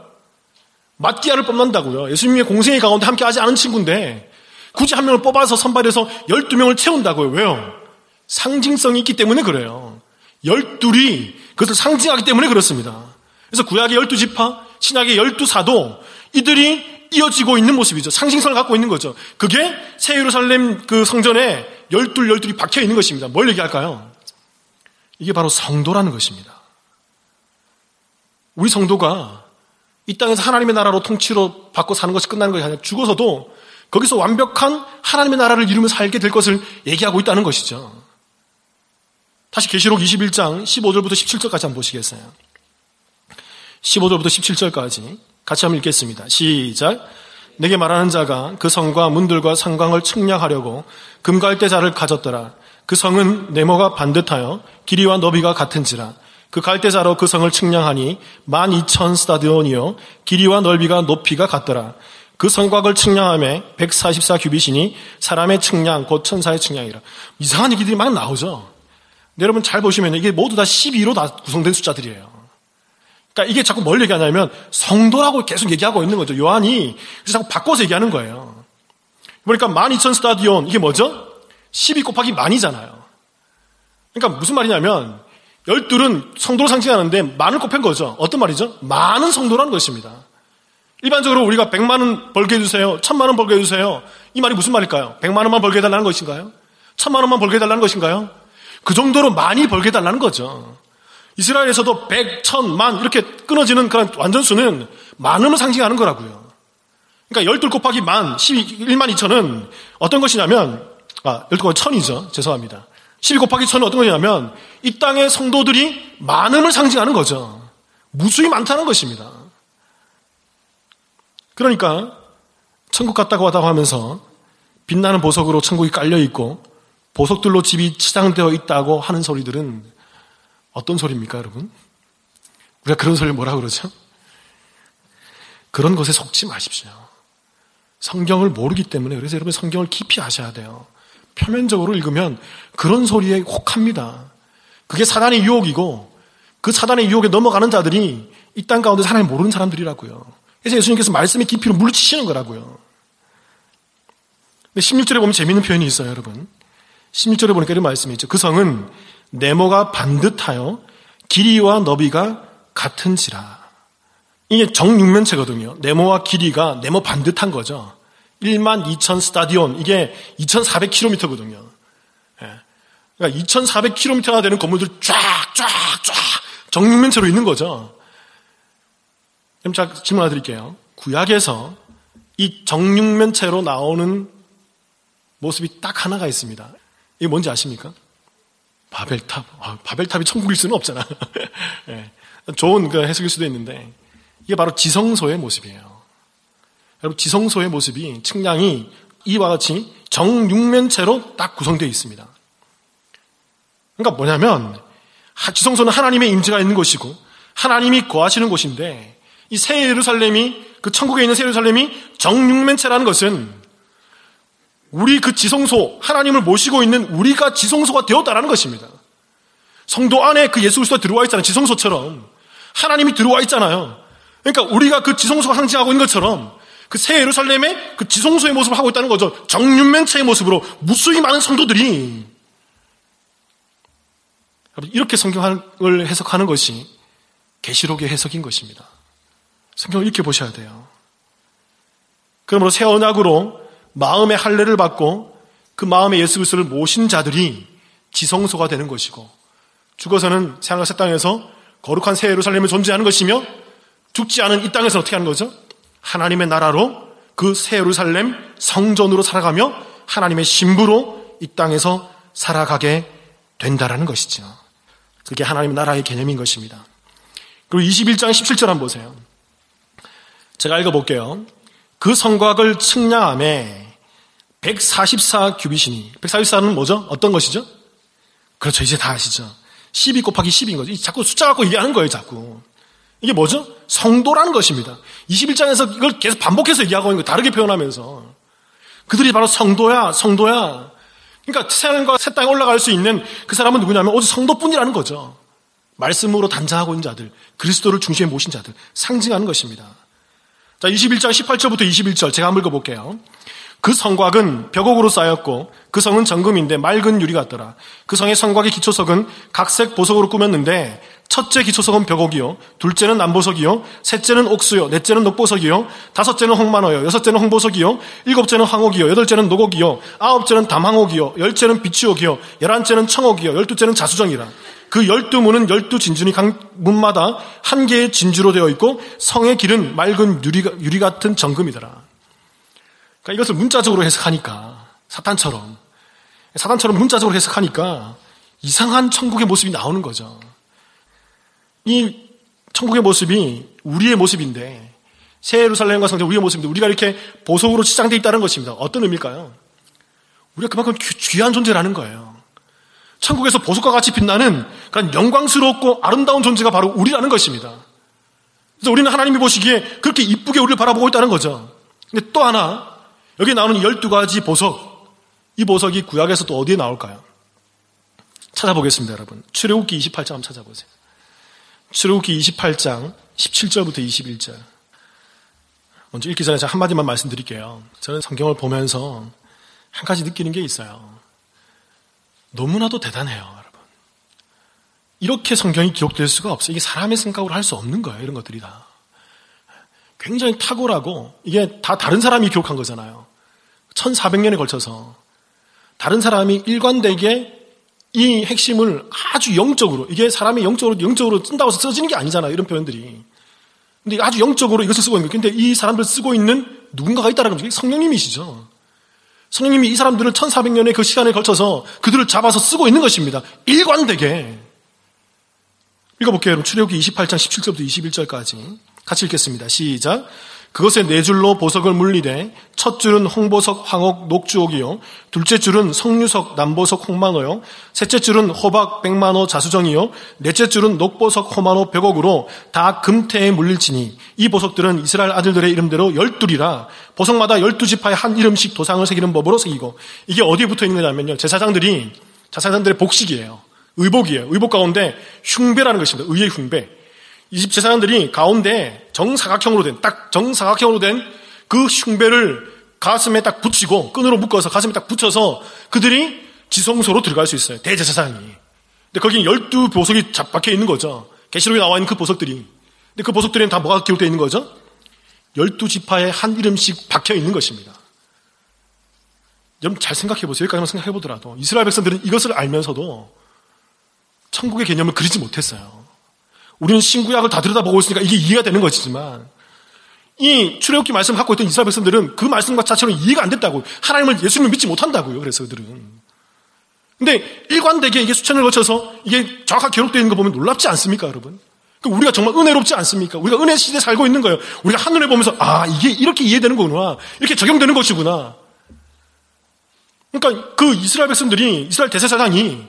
마띠아를 뽑는다고요. 예수님의 공생의 가운데 함께 하지 않은 친구인데 굳이 한 명을 뽑아서 선발해서 12명을 채운다고요. 왜요? 상징성이 있기 때문에 그래요. 열둘이 그것을 상징하기 때문에 그렇습니다. 그래서 구약의 열두 지파, 신약의 열두 사도 이들이 이어지고 있는 모습이죠. 상징성을 갖고 있는 거죠. 그게 새 예루살렘 그 성전에 열둘 열둘이 박혀 있는 것입니다. 뭘 얘기할까요? 이게 바로 성도라는 것입니다. 우리 성도가 이 땅에서 하나님의 나라로 통치로 받고 사는 것이 끝나는 것이 아니라 죽어서도 거기서 완벽한 하나님의 나라를 이루며 살게 될 것을 얘기하고 있다는 것이죠. 다시 계시록 21장 15절부터 17절까지 한번 보시겠어요. 15절부터 17절까지 같이 한번 읽겠습니다. 시작. 내게 말하는 자가 그 성과 문들과 상광을 측량하려고 금갈대자를 가졌더라. 그 성은 네모가 반듯하여 길이와 너비가 같은지라. 그 갈대자로 그 성을 측량하니 만 이천 스타디온이요 길이와 넓이가 높이가 같더라. 그 성곽을 측량함에 144 규빗이니 사람의 측량 곧 천사의 측량이라. 이상한 얘기들이 막 나오죠. 여러분 잘 보시면 이게 모두 다 12로 다 구성된 숫자들이에요. 그러니까 이게 자꾸 뭘 얘기하냐면 성도라고 계속 얘기하고 있는 거죠. 요한이 그래서 자꾸 바꿔서 얘기하는 거예요. 그러니까 12,000 스타디온 이게 뭐죠? 12 곱하기 만이잖아요. 그러니까 무슨 말이냐면 열둘은 성도를 상징하는데 만을 곱한 거죠. 어떤 말이죠? 많은 성도라는 것입니다. 일반적으로 우리가 100만 원 벌게 해주세요. 1000만 원 벌게 해주세요. 이 말이 무슨 말일까요? 100만 원만 벌게 해달라는 것인가요? 1000만 원만 벌게 해달라는 것인가요? 그 정도로 많이 벌게 해달라는 거죠. 이스라엘에서도 100, 1000만 이렇게 끊어지는 그런 완전수는 많음을 상징하는 거라고요. 그러니까 12 곱하기 만, 12, 1만 2천은 어떤 것이냐면, 아, 12 곱하기 1000이죠. 죄송합니다. 12 곱하기 1000은 어떤 것이냐면, 이 땅의 성도들이 많음을 상징하는 거죠. 무수히 많다는 것입니다. 그러니까, 천국 갔다고 하다고 하면서, 빛나는 보석으로 천국이 깔려 있고, 보석들로 집이 치장되어 있다고 하는 소리들은 어떤 소리입니까, 여러분? 우리가 그런 소리를 뭐라 그러죠? 그런 것에 속지 마십시오. 성경을 모르기 때문에 그래서 여러분 성경을 깊이 아셔야 돼요. 표면적으로 읽으면 그런 소리에 혹합니다. 그게 사단의 유혹이고 그 사단의 유혹에 넘어가는 자들이 이 땅 가운데 하나님 모르는 사람들이라고요. 그래서 예수님께서 말씀의 깊이로 물리치시는 거라고요. 근데 16절에 보면 재밌는 표현이 있어요, 여러분. 16절에 보니까 이런 말씀이 있죠. 그 성은 네모가 반듯하여 길이와 너비가 같은지라. 이게 정육면체거든요. 네모와 길이가 네모 반듯한 거죠. 1만 2천 스타디온, 이게 2,400km거든요. 예. 그러니까 2,400km가 되는 건물들 쫙, 쫙, 쫙, 정육면체로 있는 거죠. 그럼 제가 질문 하나 드릴게요. 구약에서 이 정육면체로 나오는 모습이 딱 하나가 있습니다. 이게 뭔지 아십니까? 바벨탑. 아, 바벨탑이 천국일 수는 없잖아. 네. 좋은 그 해석일 수도 있는데 이게 바로 지성소의 모습이에요. 여러분 지성소의 모습이 측량이 이와 같이 정육면체로 딱 구성되어 있습니다. 그러니까 뭐냐면 지성소는 하나님의 임재가 있는 곳이고 하나님이 거하시는 곳인데 이 새 예루살렘이 그 천국에 있는 새 예루살렘이 정육면체라는 것은 우리 그 지성소, 하나님을 모시고 있는 우리가 지성소가 되었다라는 것입니다. 성도 안에 그 예수 그리스도가 들어와 있잖아요. 지성소처럼. 하나님이 들어와 있잖아요. 그러니까 우리가 그 지성소가 상징하고 있는 것처럼 그 새 예루살렘의 그 지성소의 모습을 하고 있다는 거죠. 정윤맹체의 모습으로 무수히 많은 성도들이 이렇게 성경을 해석하는 것이 계시록의 해석인 것입니다. 성경을 이렇게 보셔야 돼요. 그러므로 새 언약으로 마음의 할례를 받고 그 마음의 예수 그리스도를 모신 자들이 지성소가 되는 것이고 죽어서는 새하늘과 새 땅에서 거룩한 새 예루살렘이 존재하는 것이며 죽지 않은 이 땅에서 어떻게 하는 거죠? 하나님의 나라로 그 새 예루살렘 성전으로 살아가며 하나님의 신부로 이 땅에서 살아가게 된다라는 것이죠. 그게 하나님의 나라의 개념인 것입니다. 그리고 21장 17절 한번 보세요. 제가 읽어볼게요. 그 성곽을 측량함에 144 규비시니 144는 뭐죠? 어떤 것이죠? 그렇죠. 이제 다 아시죠. 12 곱하기 10인 거죠. 자꾸 숫자 갖고 얘기하는 거예요, 자꾸. 이게 뭐죠? 성도라는 것입니다. 21장에서 이걸 계속 반복해서 얘기하고 있는 거 다르게 표현하면서. 그들이 바로 성도야, 성도야. 그러니까 새하늘과 새 땅에 올라갈 수 있는 그 사람은 누구냐면 오직 성도뿐이라는 거죠. 말씀으로 단장하고 있는 자들, 그리스도를 중심에 모신 자들, 상징하는 것입니다. 자, 21장 18절부터 21절 제가 한번 읽어볼게요. 그 성곽은 벽옥으로 쌓였고 그 성은 정금인데 맑은 유리 같더라. 그 성의 성곽의 기초석은 각색 보석으로 꾸몄는데 첫째 기초석은 벽옥이요, 둘째는 남보석이요, 셋째는 옥수요, 넷째는 녹보석이요, 다섯째는 홍만어요, 여섯째는 홍보석이요, 일곱째는 황옥이요, 여덟째는 노곡이요, 아홉째는 담황옥이요, 열째는 비추옥이요, 열한째는 청옥이요, 열두째는 자수정이라. 그 열두 문은 열두 각 문마다 한 개의 진주로 되어 있고 성의 길은 맑은 유리, 유리 같은 정금이더라. 그러니까 이것을 문자적으로 해석하니까 사탄처럼. 사탄처럼 문자적으로 해석하니까 이상한 천국의 모습이 나오는 거죠. 이 천국의 모습이 우리의 모습인데 새 예루살렘과 성전 우리의 모습인데 우리가 이렇게 보석으로 치장되어 있다는 것입니다. 어떤 의미일까요? 우리가 그만큼 귀한 존재라는 거예요. 천국에서 보석과 같이 빛나는 그런 영광스럽고 아름다운 존재가 바로 우리라는 것입니다. 그래서 우리는 하나님이 보시기에 그렇게 이쁘게 우리를 바라보고 있다는 거죠. 근데 또 하나 여기 나오는 12가지 보석, 이 보석이 구약에서 또 어디에 나올까요? 찾아보겠습니다, 여러분. 출애굽기 28장 한번 찾아보세요. 출애굽기 28장 17절부터 21절. 먼저 읽기 전에 한마디만 말씀드릴게요. 저는 성경을 보면서 한 가지 느끼는 게 있어요. 너무나도 대단해요, 여러분. 이렇게 성경이 기록될 수가 없어요. 이게 사람의 생각으로 할 수 없는 거예요, 이런 것들이 다. 굉장히 탁월하고, 이게 다 다른 사람이 기록한 거잖아요. 1400년에 걸쳐서 다른 사람이 일관되게 이 핵심을 아주 영적으로 이게 사람이 영적으로 영적으로 쓴다고 해서 써지는 게 아니잖아요. 이런 표현들이. 근데 아주 영적으로 이것을 쓰고 있는 거예요. 근데 이 사람들 쓰고 있는 누군가가 있다는 거죠. 성령님이시죠. 성령님이 이 사람들을 1400년의 그 시간에 걸쳐서 그들을 잡아서 쓰고 있는 것입니다. 일관되게. 읽어볼게요. 여러분. 출애굽기 28장 17절부터 21절까지. 같이 읽겠습니다. 시작. 그것에 네 줄로 보석을 물리되 첫 줄은 홍보석, 황옥, 녹주옥이요. 둘째 줄은 성류석, 남보석, 홍만호요. 셋째 줄은 호박, 백만호, 자수정이요. 넷째 줄은 녹보석, 호만호, 벽옥으로 다 금태에 물릴지니 이 보석들은 이스라엘 아들들의 이름대로 열둘이라 보석마다 열두 지파의 한 이름씩 도상을 새기는 법으로 새기고 이게 어디에 붙어 있는 거냐면요. 제사장들이 제사장들의 복식이에요. 의복이에요. 의복 가운데 흉배라는 것입니다. 의의 흉배. 이집 제사장들이 가운데 정사각형으로 된, 딱 정사각형으로 된 그 흉배를 가슴에 딱 붙이고, 끈으로 묶어서 가슴에 딱 붙여서 그들이 지성소로 들어갈 수 있어요. 대제사장이. 근데 거기 열두 보석이 잡박혀 있는 거죠. 계시록에 나와 있는 그 보석들이. 근데 그 보석들에는 다 뭐가 기록되어 있는 거죠? 열두 지파에 한 이름씩 박혀 있는 것입니다. 여러분 잘 생각해 보세요. 여기까지만 생각해 보더라도 이스라엘 백성들은 이것을 알면서도 천국의 개념을 그리지 못했어요. 우리는 신구약을 다 들여다보고 있으니까 이게 이해가 되는 것이지만 이 출애굽기 말씀을 갖고 있던 이스라엘 백성들은 그 말씀과 자체로 이해가 안 됐다고요. 하나님을 예수님을 믿지 못한다고요. 그래서 그들은. 근데 일관되게 이게 수천을 거쳐서 이게 정확하게 기록되어 있는 거 보면 놀랍지 않습니까, 여러분? 그러니까 우리가 정말 은혜롭지 않습니까? 우리가 은혜 시대에 살고 있는 거예요. 우리가 한눈에 보면서 아 이게 이렇게 이해되는 거구나, 이렇게 적용되는 것이구나. 그러니까 그 이스라엘 백성들이 이스라엘 대세사장이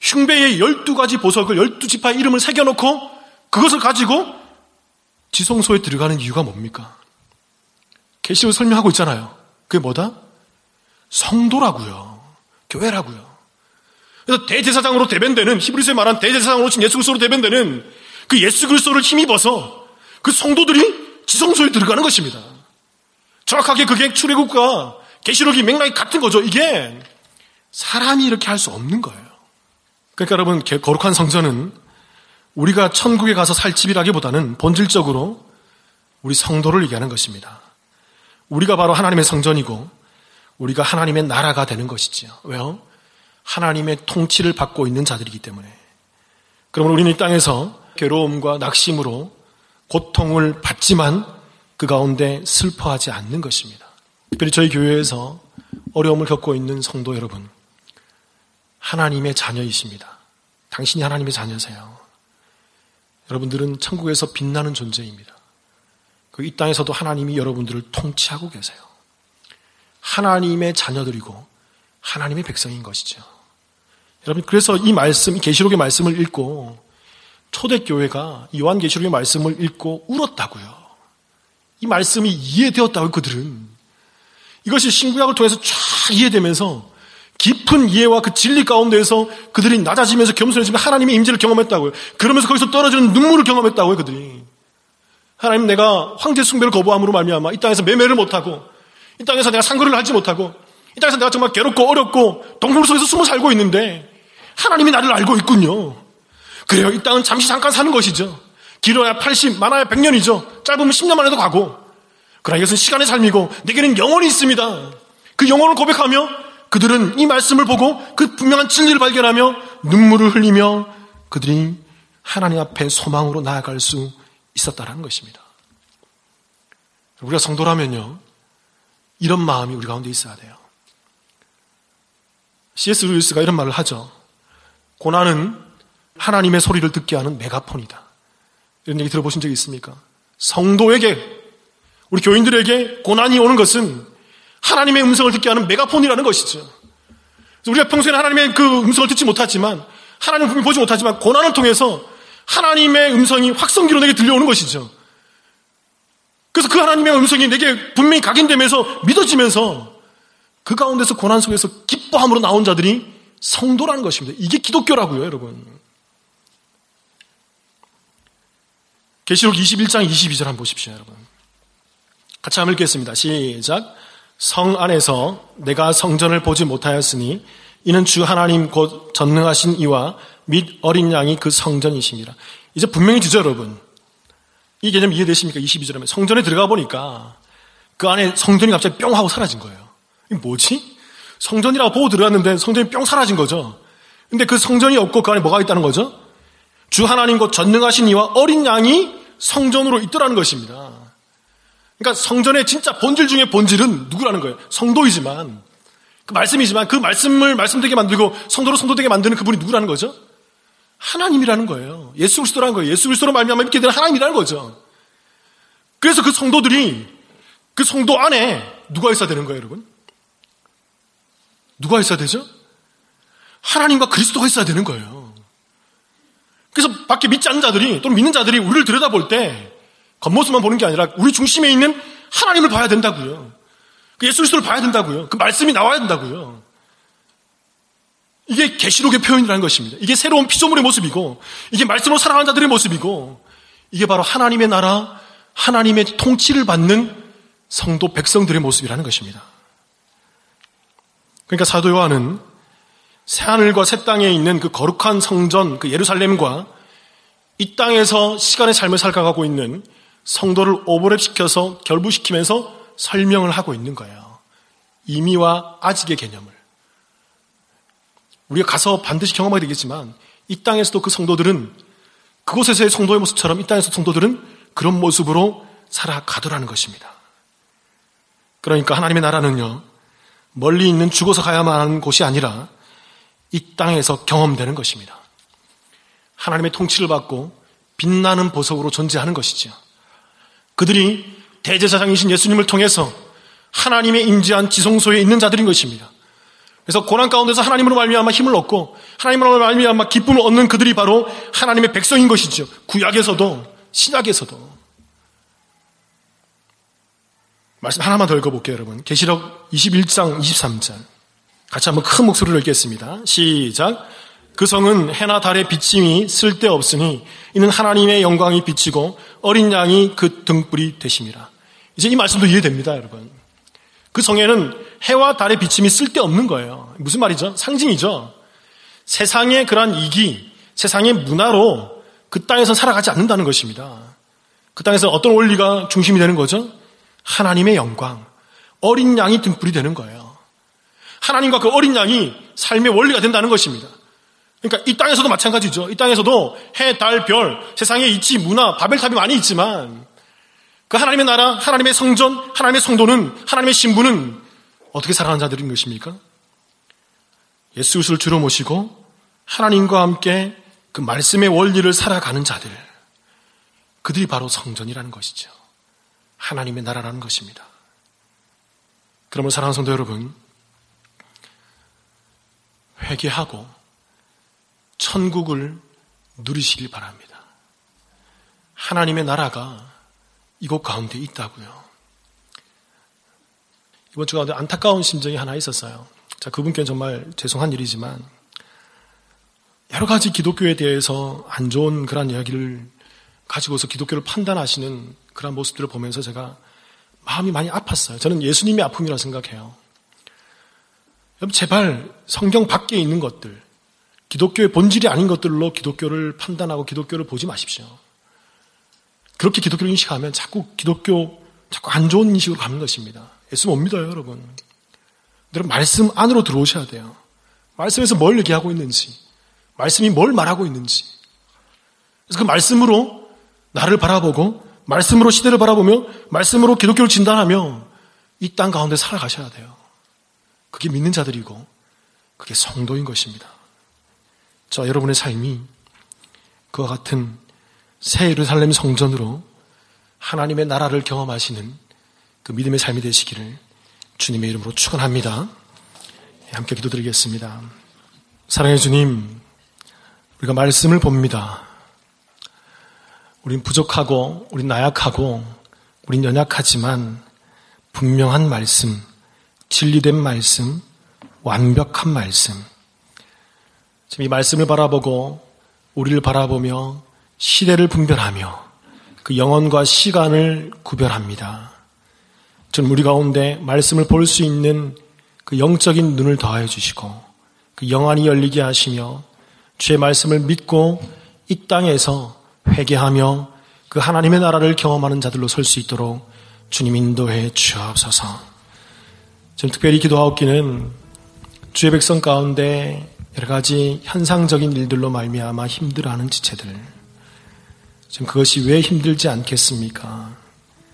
흉배의 열두 가지 보석을 열두 지파의 이름을 새겨놓고 그것을 가지고 지성소에 들어가는 이유가 뭡니까? 계시로 설명하고 있잖아요. 그게 뭐다? 성도라고요. 교회라고요. 그래서 대제사장으로 대변되는 히브리서에 말한 대제사장으로 지금 예수 그리스도로 대변되는 그 예수 그리스도를 힘입어서 그 성도들이 지성소에 들어가는 것입니다. 정확하게 그게 출애굽과 계시록이 맥락이 같은 거죠. 이게 사람이 이렇게 할 수 없는 거예요. 그러니까 여러분 거룩한 성전은 우리가 천국에 가서 살 집이라기보다는 본질적으로 우리 성도를 얘기하는 것입니다. 우리가 바로 하나님의 성전이고 우리가 하나님의 나라가 되는 것이지요. 왜요? 하나님의 통치를 받고 있는 자들이기 때문에. 그러면 우리는 이 땅에서 괴로움과 낙심으로 고통을 받지만 그 가운데 슬퍼하지 않는 것입니다. 특별히 저희 교회에서 어려움을 겪고 있는 성도 여러분, 하나님의 자녀이십니다. 당신이 하나님의 자녀세요. 여러분들은 천국에서 빛나는 존재입니다. 그이 땅에서도 하나님이 여러분들을 통치하고 계세요. 하나님의 자녀들이고 하나님의 백성인 것이죠. 여러분 그래서 이 말씀, 이 계시록의 말씀을 읽고 초대 교회가 요한 계시록의 말씀을 읽고 울었다고요. 이 말씀이 이해되었다고 그들은. 이것이 신구약을 통해서 쫙 이해되면서 깊은 이해와 그 진리 가운데에서 그들이 낮아지면서 겸손해지면 하나님의 임재를 경험했다고요. 그러면서 거기서 떨어지는 눈물을 경험했다고요, 그들이. 하나님 내가 황제 숭배를 거부함으로 말미암아 이 땅에서 매매를 못하고 이 땅에서 내가 상거를 하지 못하고 이 땅에서 내가 정말 괴롭고 어렵고 동굴 속에서 숨어 살고 있는데 하나님이 나를 알고 있군요. 그래요. 이 땅은 잠시 잠깐 사는 것이죠. 길어야 80, 많아야 100년이죠. 짧으면 10년만 해도 가고. 그러나 이것은 시간의 삶이고 내게는 영혼이 있습니다. 그 영혼을 고백하며 그들은 이 말씀을 보고 그 분명한 진리를 발견하며 눈물을 흘리며 그들이 하나님 앞에 소망으로 나아갈 수 있었다라는 것입니다. 우리가 성도라면요. 이런 마음이 우리 가운데 있어야 돼요. C.S. 루이스가 이런 말을 하죠. 고난은 하나님의 소리를 듣게 하는 메가폰이다. 이런 얘기 들어보신 적 있습니까? 성도에게, 우리 교인들에게 고난이 오는 것은 하나님의 음성을 듣게 하는 메가폰이라는 것이죠. 우리가 평소에 하나님의 그 음성을 듣지 못하지만, 하나님을 분명히 보지 못하지만, 고난을 통해서 하나님의 음성이 확성기로 내게 들려오는 것이죠. 그래서 그 하나님의 음성이 내게 분명히 각인되면서 믿어지면서 그 가운데서 고난 속에서 기뻐함으로 나온 자들이 성도라는 것입니다. 이게 기독교라고요, 여러분. 계시록 21장 22절 한번 보십시오, 여러분. 같이 한번 읽겠습니다. 시작. 성 안에서 내가 성전을 보지 못하였으니 이는 주 하나님 곧 전능하신 이와 및 어린 양이 그 성전이십니다. 이제 분명히 주죠, 여러분. 이 개념 이해되십니까? 22절에 하면 성전에 들어가 보니까 그 안에 성전이 갑자기 뿅 하고 사라진 거예요. 이 뭐지? 성전이라고 보고 들어갔는데 성전이 뿅 사라진 거죠. 근데 그 성전이 없고 그 안에 뭐가 있다는 거죠? 주 하나님 곧 전능하신 이와 어린 양이 성전으로 있더라는 것입니다. 그러니까 성전의 진짜 본질 중에 본질은 누구라는 거예요? 성도이지만 그 말씀이지만 그 말씀을 말씀되게 만들고 성도로 성도되게 만드는 그분이 누구라는 거죠? 하나님이라는 거예요. 예수 그리스도라는 거예요. 예수 그리스도로 말미암아 믿게 되는 하나님이라는 거죠. 그래서 그 성도들이 그 성도 안에 누가 있어야 되는 거예요, 여러분? 누가 있어야 되죠? 하나님과 그리스도가 있어야 되는 거예요. 그래서 밖에 믿지 않는 자들이 또는 믿는 자들이 우리를 들여다볼 때 겉모습만 보는 게 아니라 우리 중심에 있는 하나님을 봐야 된다고요. 그 예수 그리스도를 봐야 된다고요. 그 말씀이 나와야 된다고요. 이게 계시록의 표현이라는 것입니다. 이게 새로운 피조물의 모습이고 이게 말씀으로 살아가는 자들의 모습이고 이게 바로 하나님의 나라, 하나님의 통치를 받는 성도 백성들의 모습이라는 것입니다. 그러니까 사도 요한은 새하늘과 새 땅에 있는 그 거룩한 성전, 그 예루살렘과 이 땅에서 시간의 삶을 살아가고 있는 성도를 오버랩시켜서 결부시키면서 설명을 하고 있는 거예요. 이미와 아직의 개념을. 우리가 가서 반드시 경험하게 되겠지만 이 땅에서도 그 성도들은 그곳에서의 성도의 모습처럼 이 땅에서 성도들은 그런 모습으로 살아가더라는 것입니다. 그러니까 하나님의 나라는요, 멀리 있는 죽어서 가야만 하는 곳이 아니라 이 땅에서 경험되는 것입니다. 하나님의 통치를 받고 빛나는 보석으로 존재하는 것이죠. 그들이 대제사장이신 예수님을 통해서 하나님의 임재한 지성소에 있는 자들인 것입니다. 그래서 고난 가운데서 하나님으로 말미암아 힘을 얻고 하나님으로 말미암아 기쁨을 얻는 그들이 바로 하나님의 백성인 것이죠. 구약에서도 신약에서도 말씀 하나만 더 읽어볼게요, 여러분. 계시록 21장 23절. 같이 한번 큰 목소리로 읽겠습니다. 시작. 그 성은 해나 달의 비침이 쓸데없으니 이는 하나님의 영광이 비치고 어린 양이 그 등불이 되심이라. 이제 이 말씀도 이해됩니다, 여러분. 그 성에는 해와 달의 비침이 쓸데없는 거예요. 무슨 말이죠? 상징이죠. 세상의 그러한 이기, 세상의 문화로 그 땅에서 살아가지 않는다는 것입니다. 그 땅에서 어떤 원리가 중심이 되는 거죠? 하나님의 영광, 어린 양이 등불이 되는 거예요. 하나님과 그 어린 양이 삶의 원리가 된다는 것입니다. 그러니까 이 땅에서도 마찬가지죠. 이 땅에서도 해, 달, 별, 세상의 이치, 문화, 바벨탑이 많이 있지만 그 하나님의 나라, 하나님의 성전, 하나님의 성도는 하나님의 신부는 어떻게 살아가는 자들인 것입니까? 예수 그리스도를 주로 모시고 하나님과 함께 그 말씀의 원리를 살아가는 자들. 그들이 바로 성전이라는 것이죠. 하나님의 나라라는 것입니다. 그러면 사랑하는 성도 여러분, 회개하고 천국을 누리시길 바랍니다. 하나님의 나라가 이곳 가운데 있다고요. 이번 주 가운데 안타까운 심정이 하나 있었어요. 자, 그분께는 정말 죄송한 일이지만 여러 가지 기독교에 대해서 안 좋은 그런 이야기를 가지고서 기독교를 판단하시는 그런 모습들을 보면서 제가 마음이 많이 아팠어요. 저는 예수님의 아픔이라 생각해요. 여러분, 제발 성경 밖에 있는 것들, 기독교의 본질이 아닌 것들로 기독교를 판단하고 기독교를 보지 마십시오. 그렇게 기독교를 인식하면 자꾸 기독교, 자꾸 안 좋은 인식으로 가는 것입니다. 예수 못 믿어요, 여러분. 여러분, 말씀 안으로 들어오셔야 돼요. 말씀에서 뭘 얘기하고 있는지, 말씀이 뭘 말하고 있는지. 그래서 그 말씀으로 나를 바라보고, 말씀으로 시대를 바라보며, 말씀으로 기독교를 진단하며, 이 땅 가운데 살아가셔야 돼요. 그게 믿는 자들이고, 그게 성도인 것입니다. 저 여러분의 삶이 그와 같은 새 예루살렘 성전으로 하나님의 나라를 경험하시는 그 믿음의 삶이 되시기를 주님의 이름으로 축원합니다. 함께 기도드리겠습니다. 사랑해 주님, 우리가 말씀을 봅니다. 우린 부족하고, 우린 나약하고, 우린 연약하지만 분명한 말씀, 진리된 말씀, 완벽한 말씀. 지금 이 말씀을 바라보고 우리를 바라보며 시대를 분별하며 그 영혼과 시간을 구별합니다. 전 우리 가운데 말씀을 볼 수 있는 그 영적인 눈을 더하여 주시고 그 영안이 열리게 하시며 주의 말씀을 믿고 이 땅에서 회개하며 그 하나님의 나라를 경험하는 자들로 설 수 있도록 주님 인도해 주옵소서. 지금 특별히 기도하옵기는 주의 백성 가운데 여러 가지 현상적인 일들로 말미암아 힘들어하는 지체들. 지금 그것이 왜 힘들지 않겠습니까?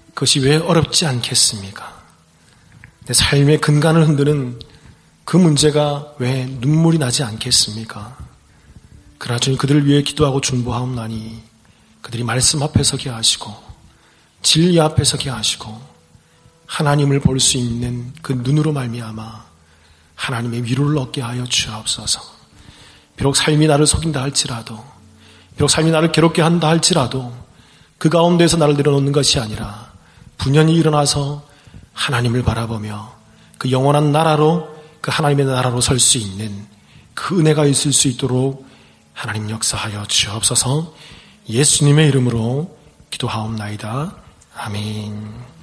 그것이 왜 어렵지 않겠습니까? 내 삶의 근간을 흔드는 그 문제가 왜 눈물이 나지 않겠습니까? 그러나 주님 그들을 위해 기도하고 중보하옵나니 그들이 말씀 앞에 서게 하시고 진리 앞에 서게 하시고 하나님을 볼 수 있는 그 눈으로 말미암아 하나님의 위로를 얻게 하여 주옵소서. 비록 삶이 나를 속인다 할지라도, 비록 삶이 나를 괴롭게 한다 할지라도, 그 가운데서 나를 내려놓는 것이 아니라 분연히 일어나서 하나님을 바라보며 그 영원한 나라로 그 하나님의 나라로 설 수 있는 그 은혜가 있을 수 있도록 하나님 역사하여 주옵소서 예수님의 이름으로 기도하옵나이다. 아멘.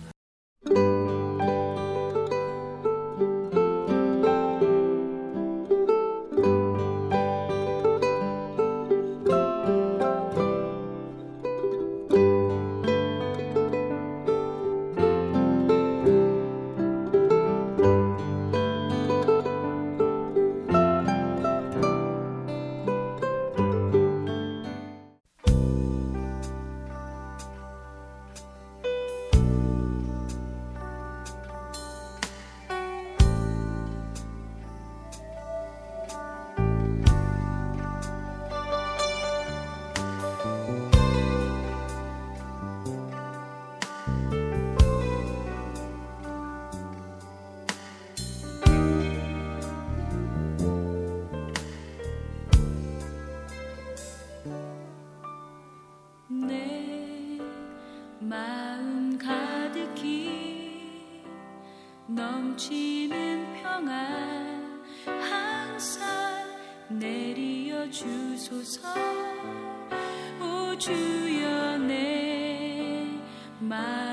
내리어 주소서. 우주여 내 마음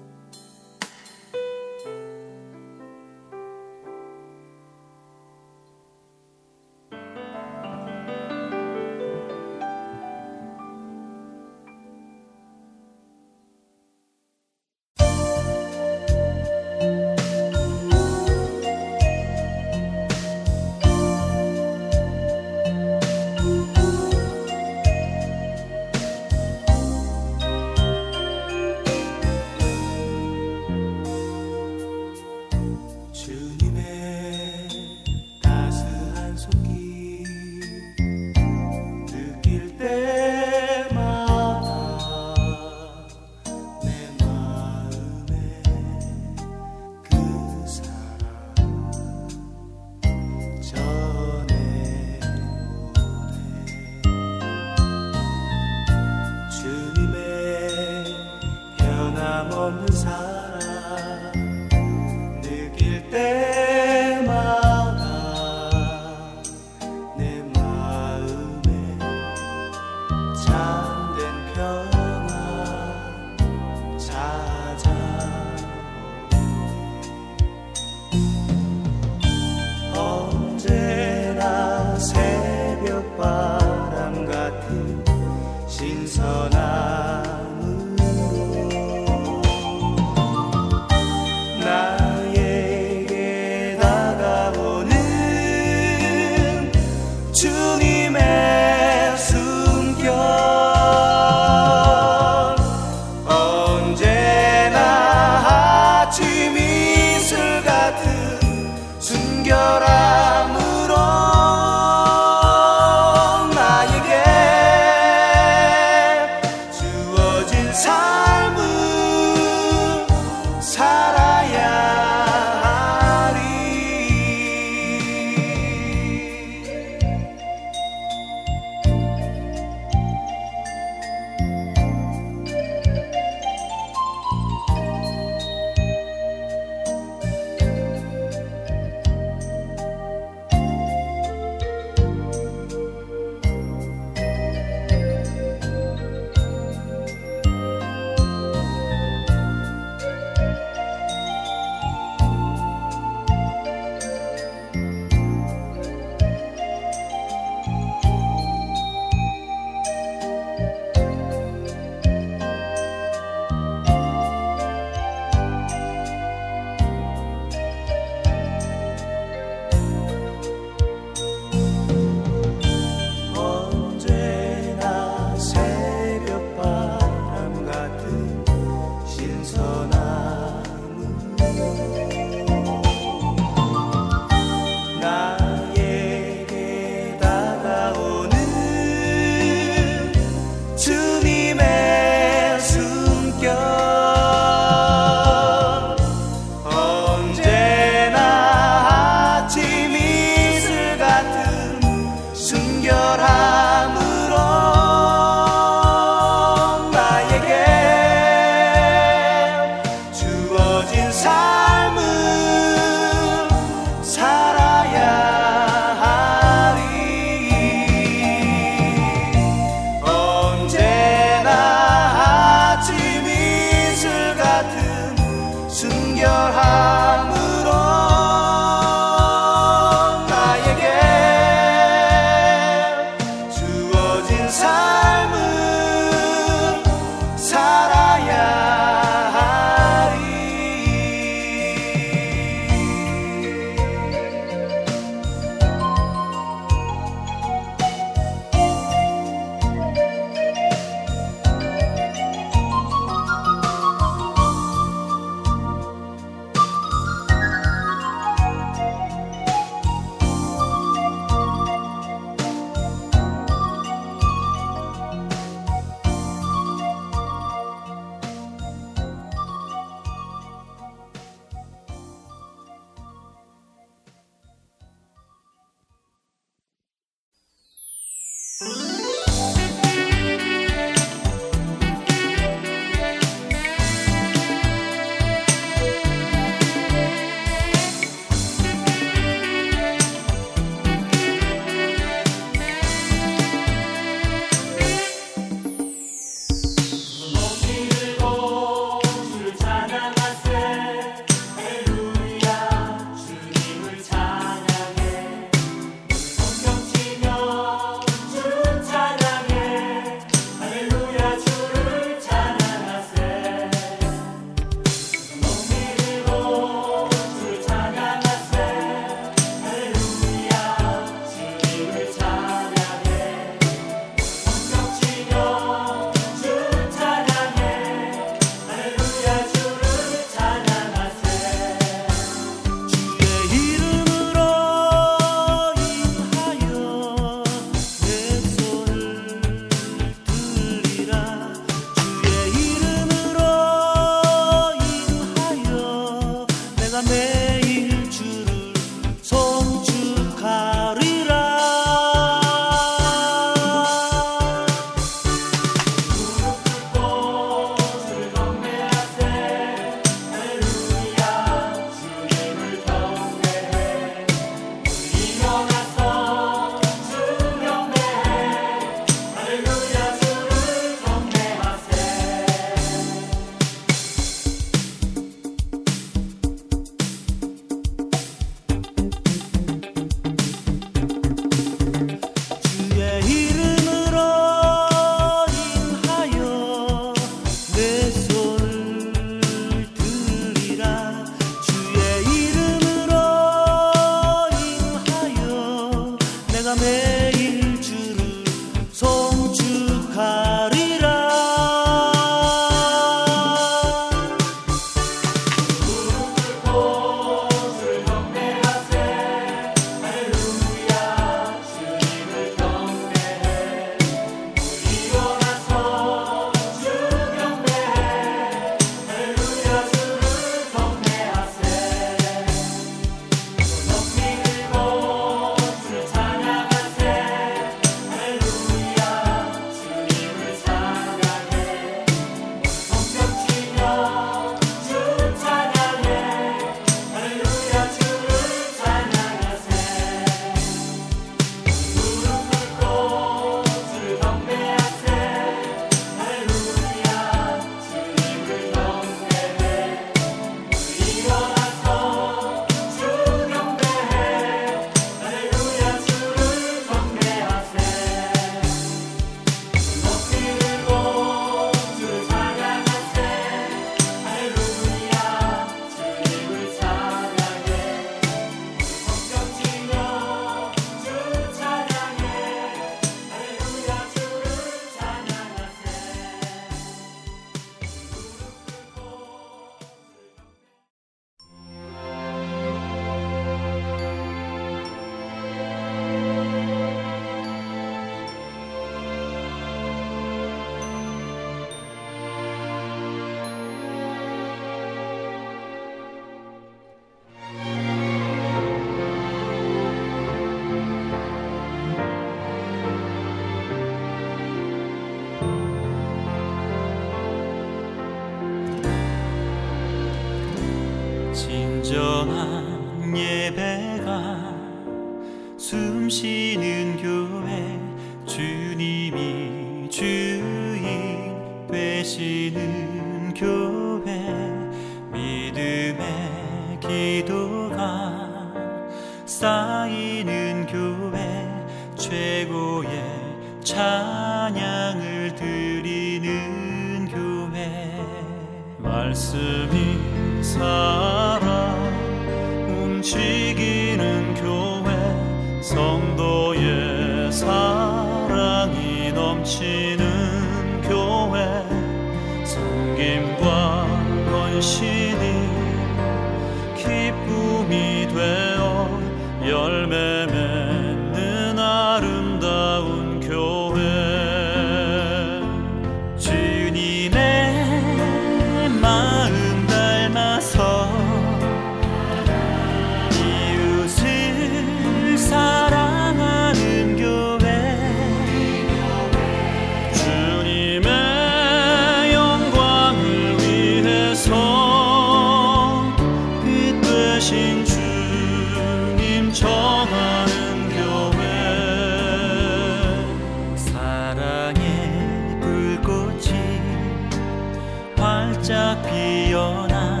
비어나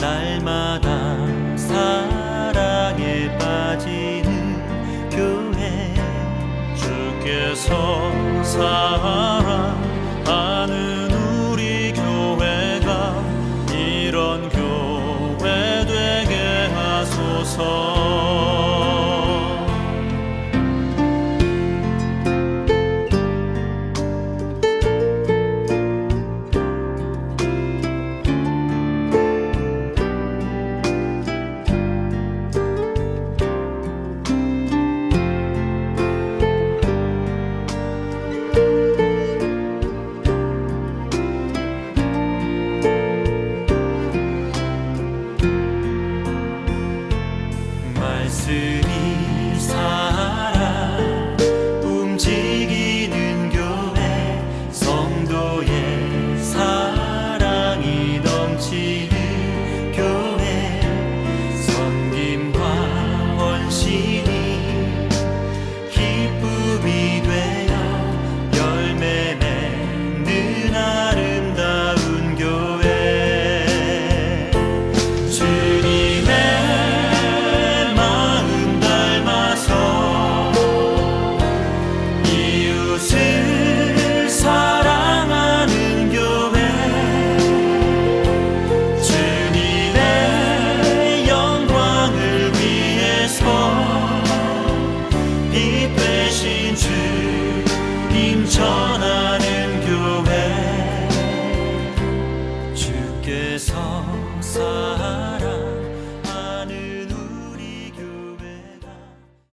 날마다 사랑에 빠지는 교회 주께서 사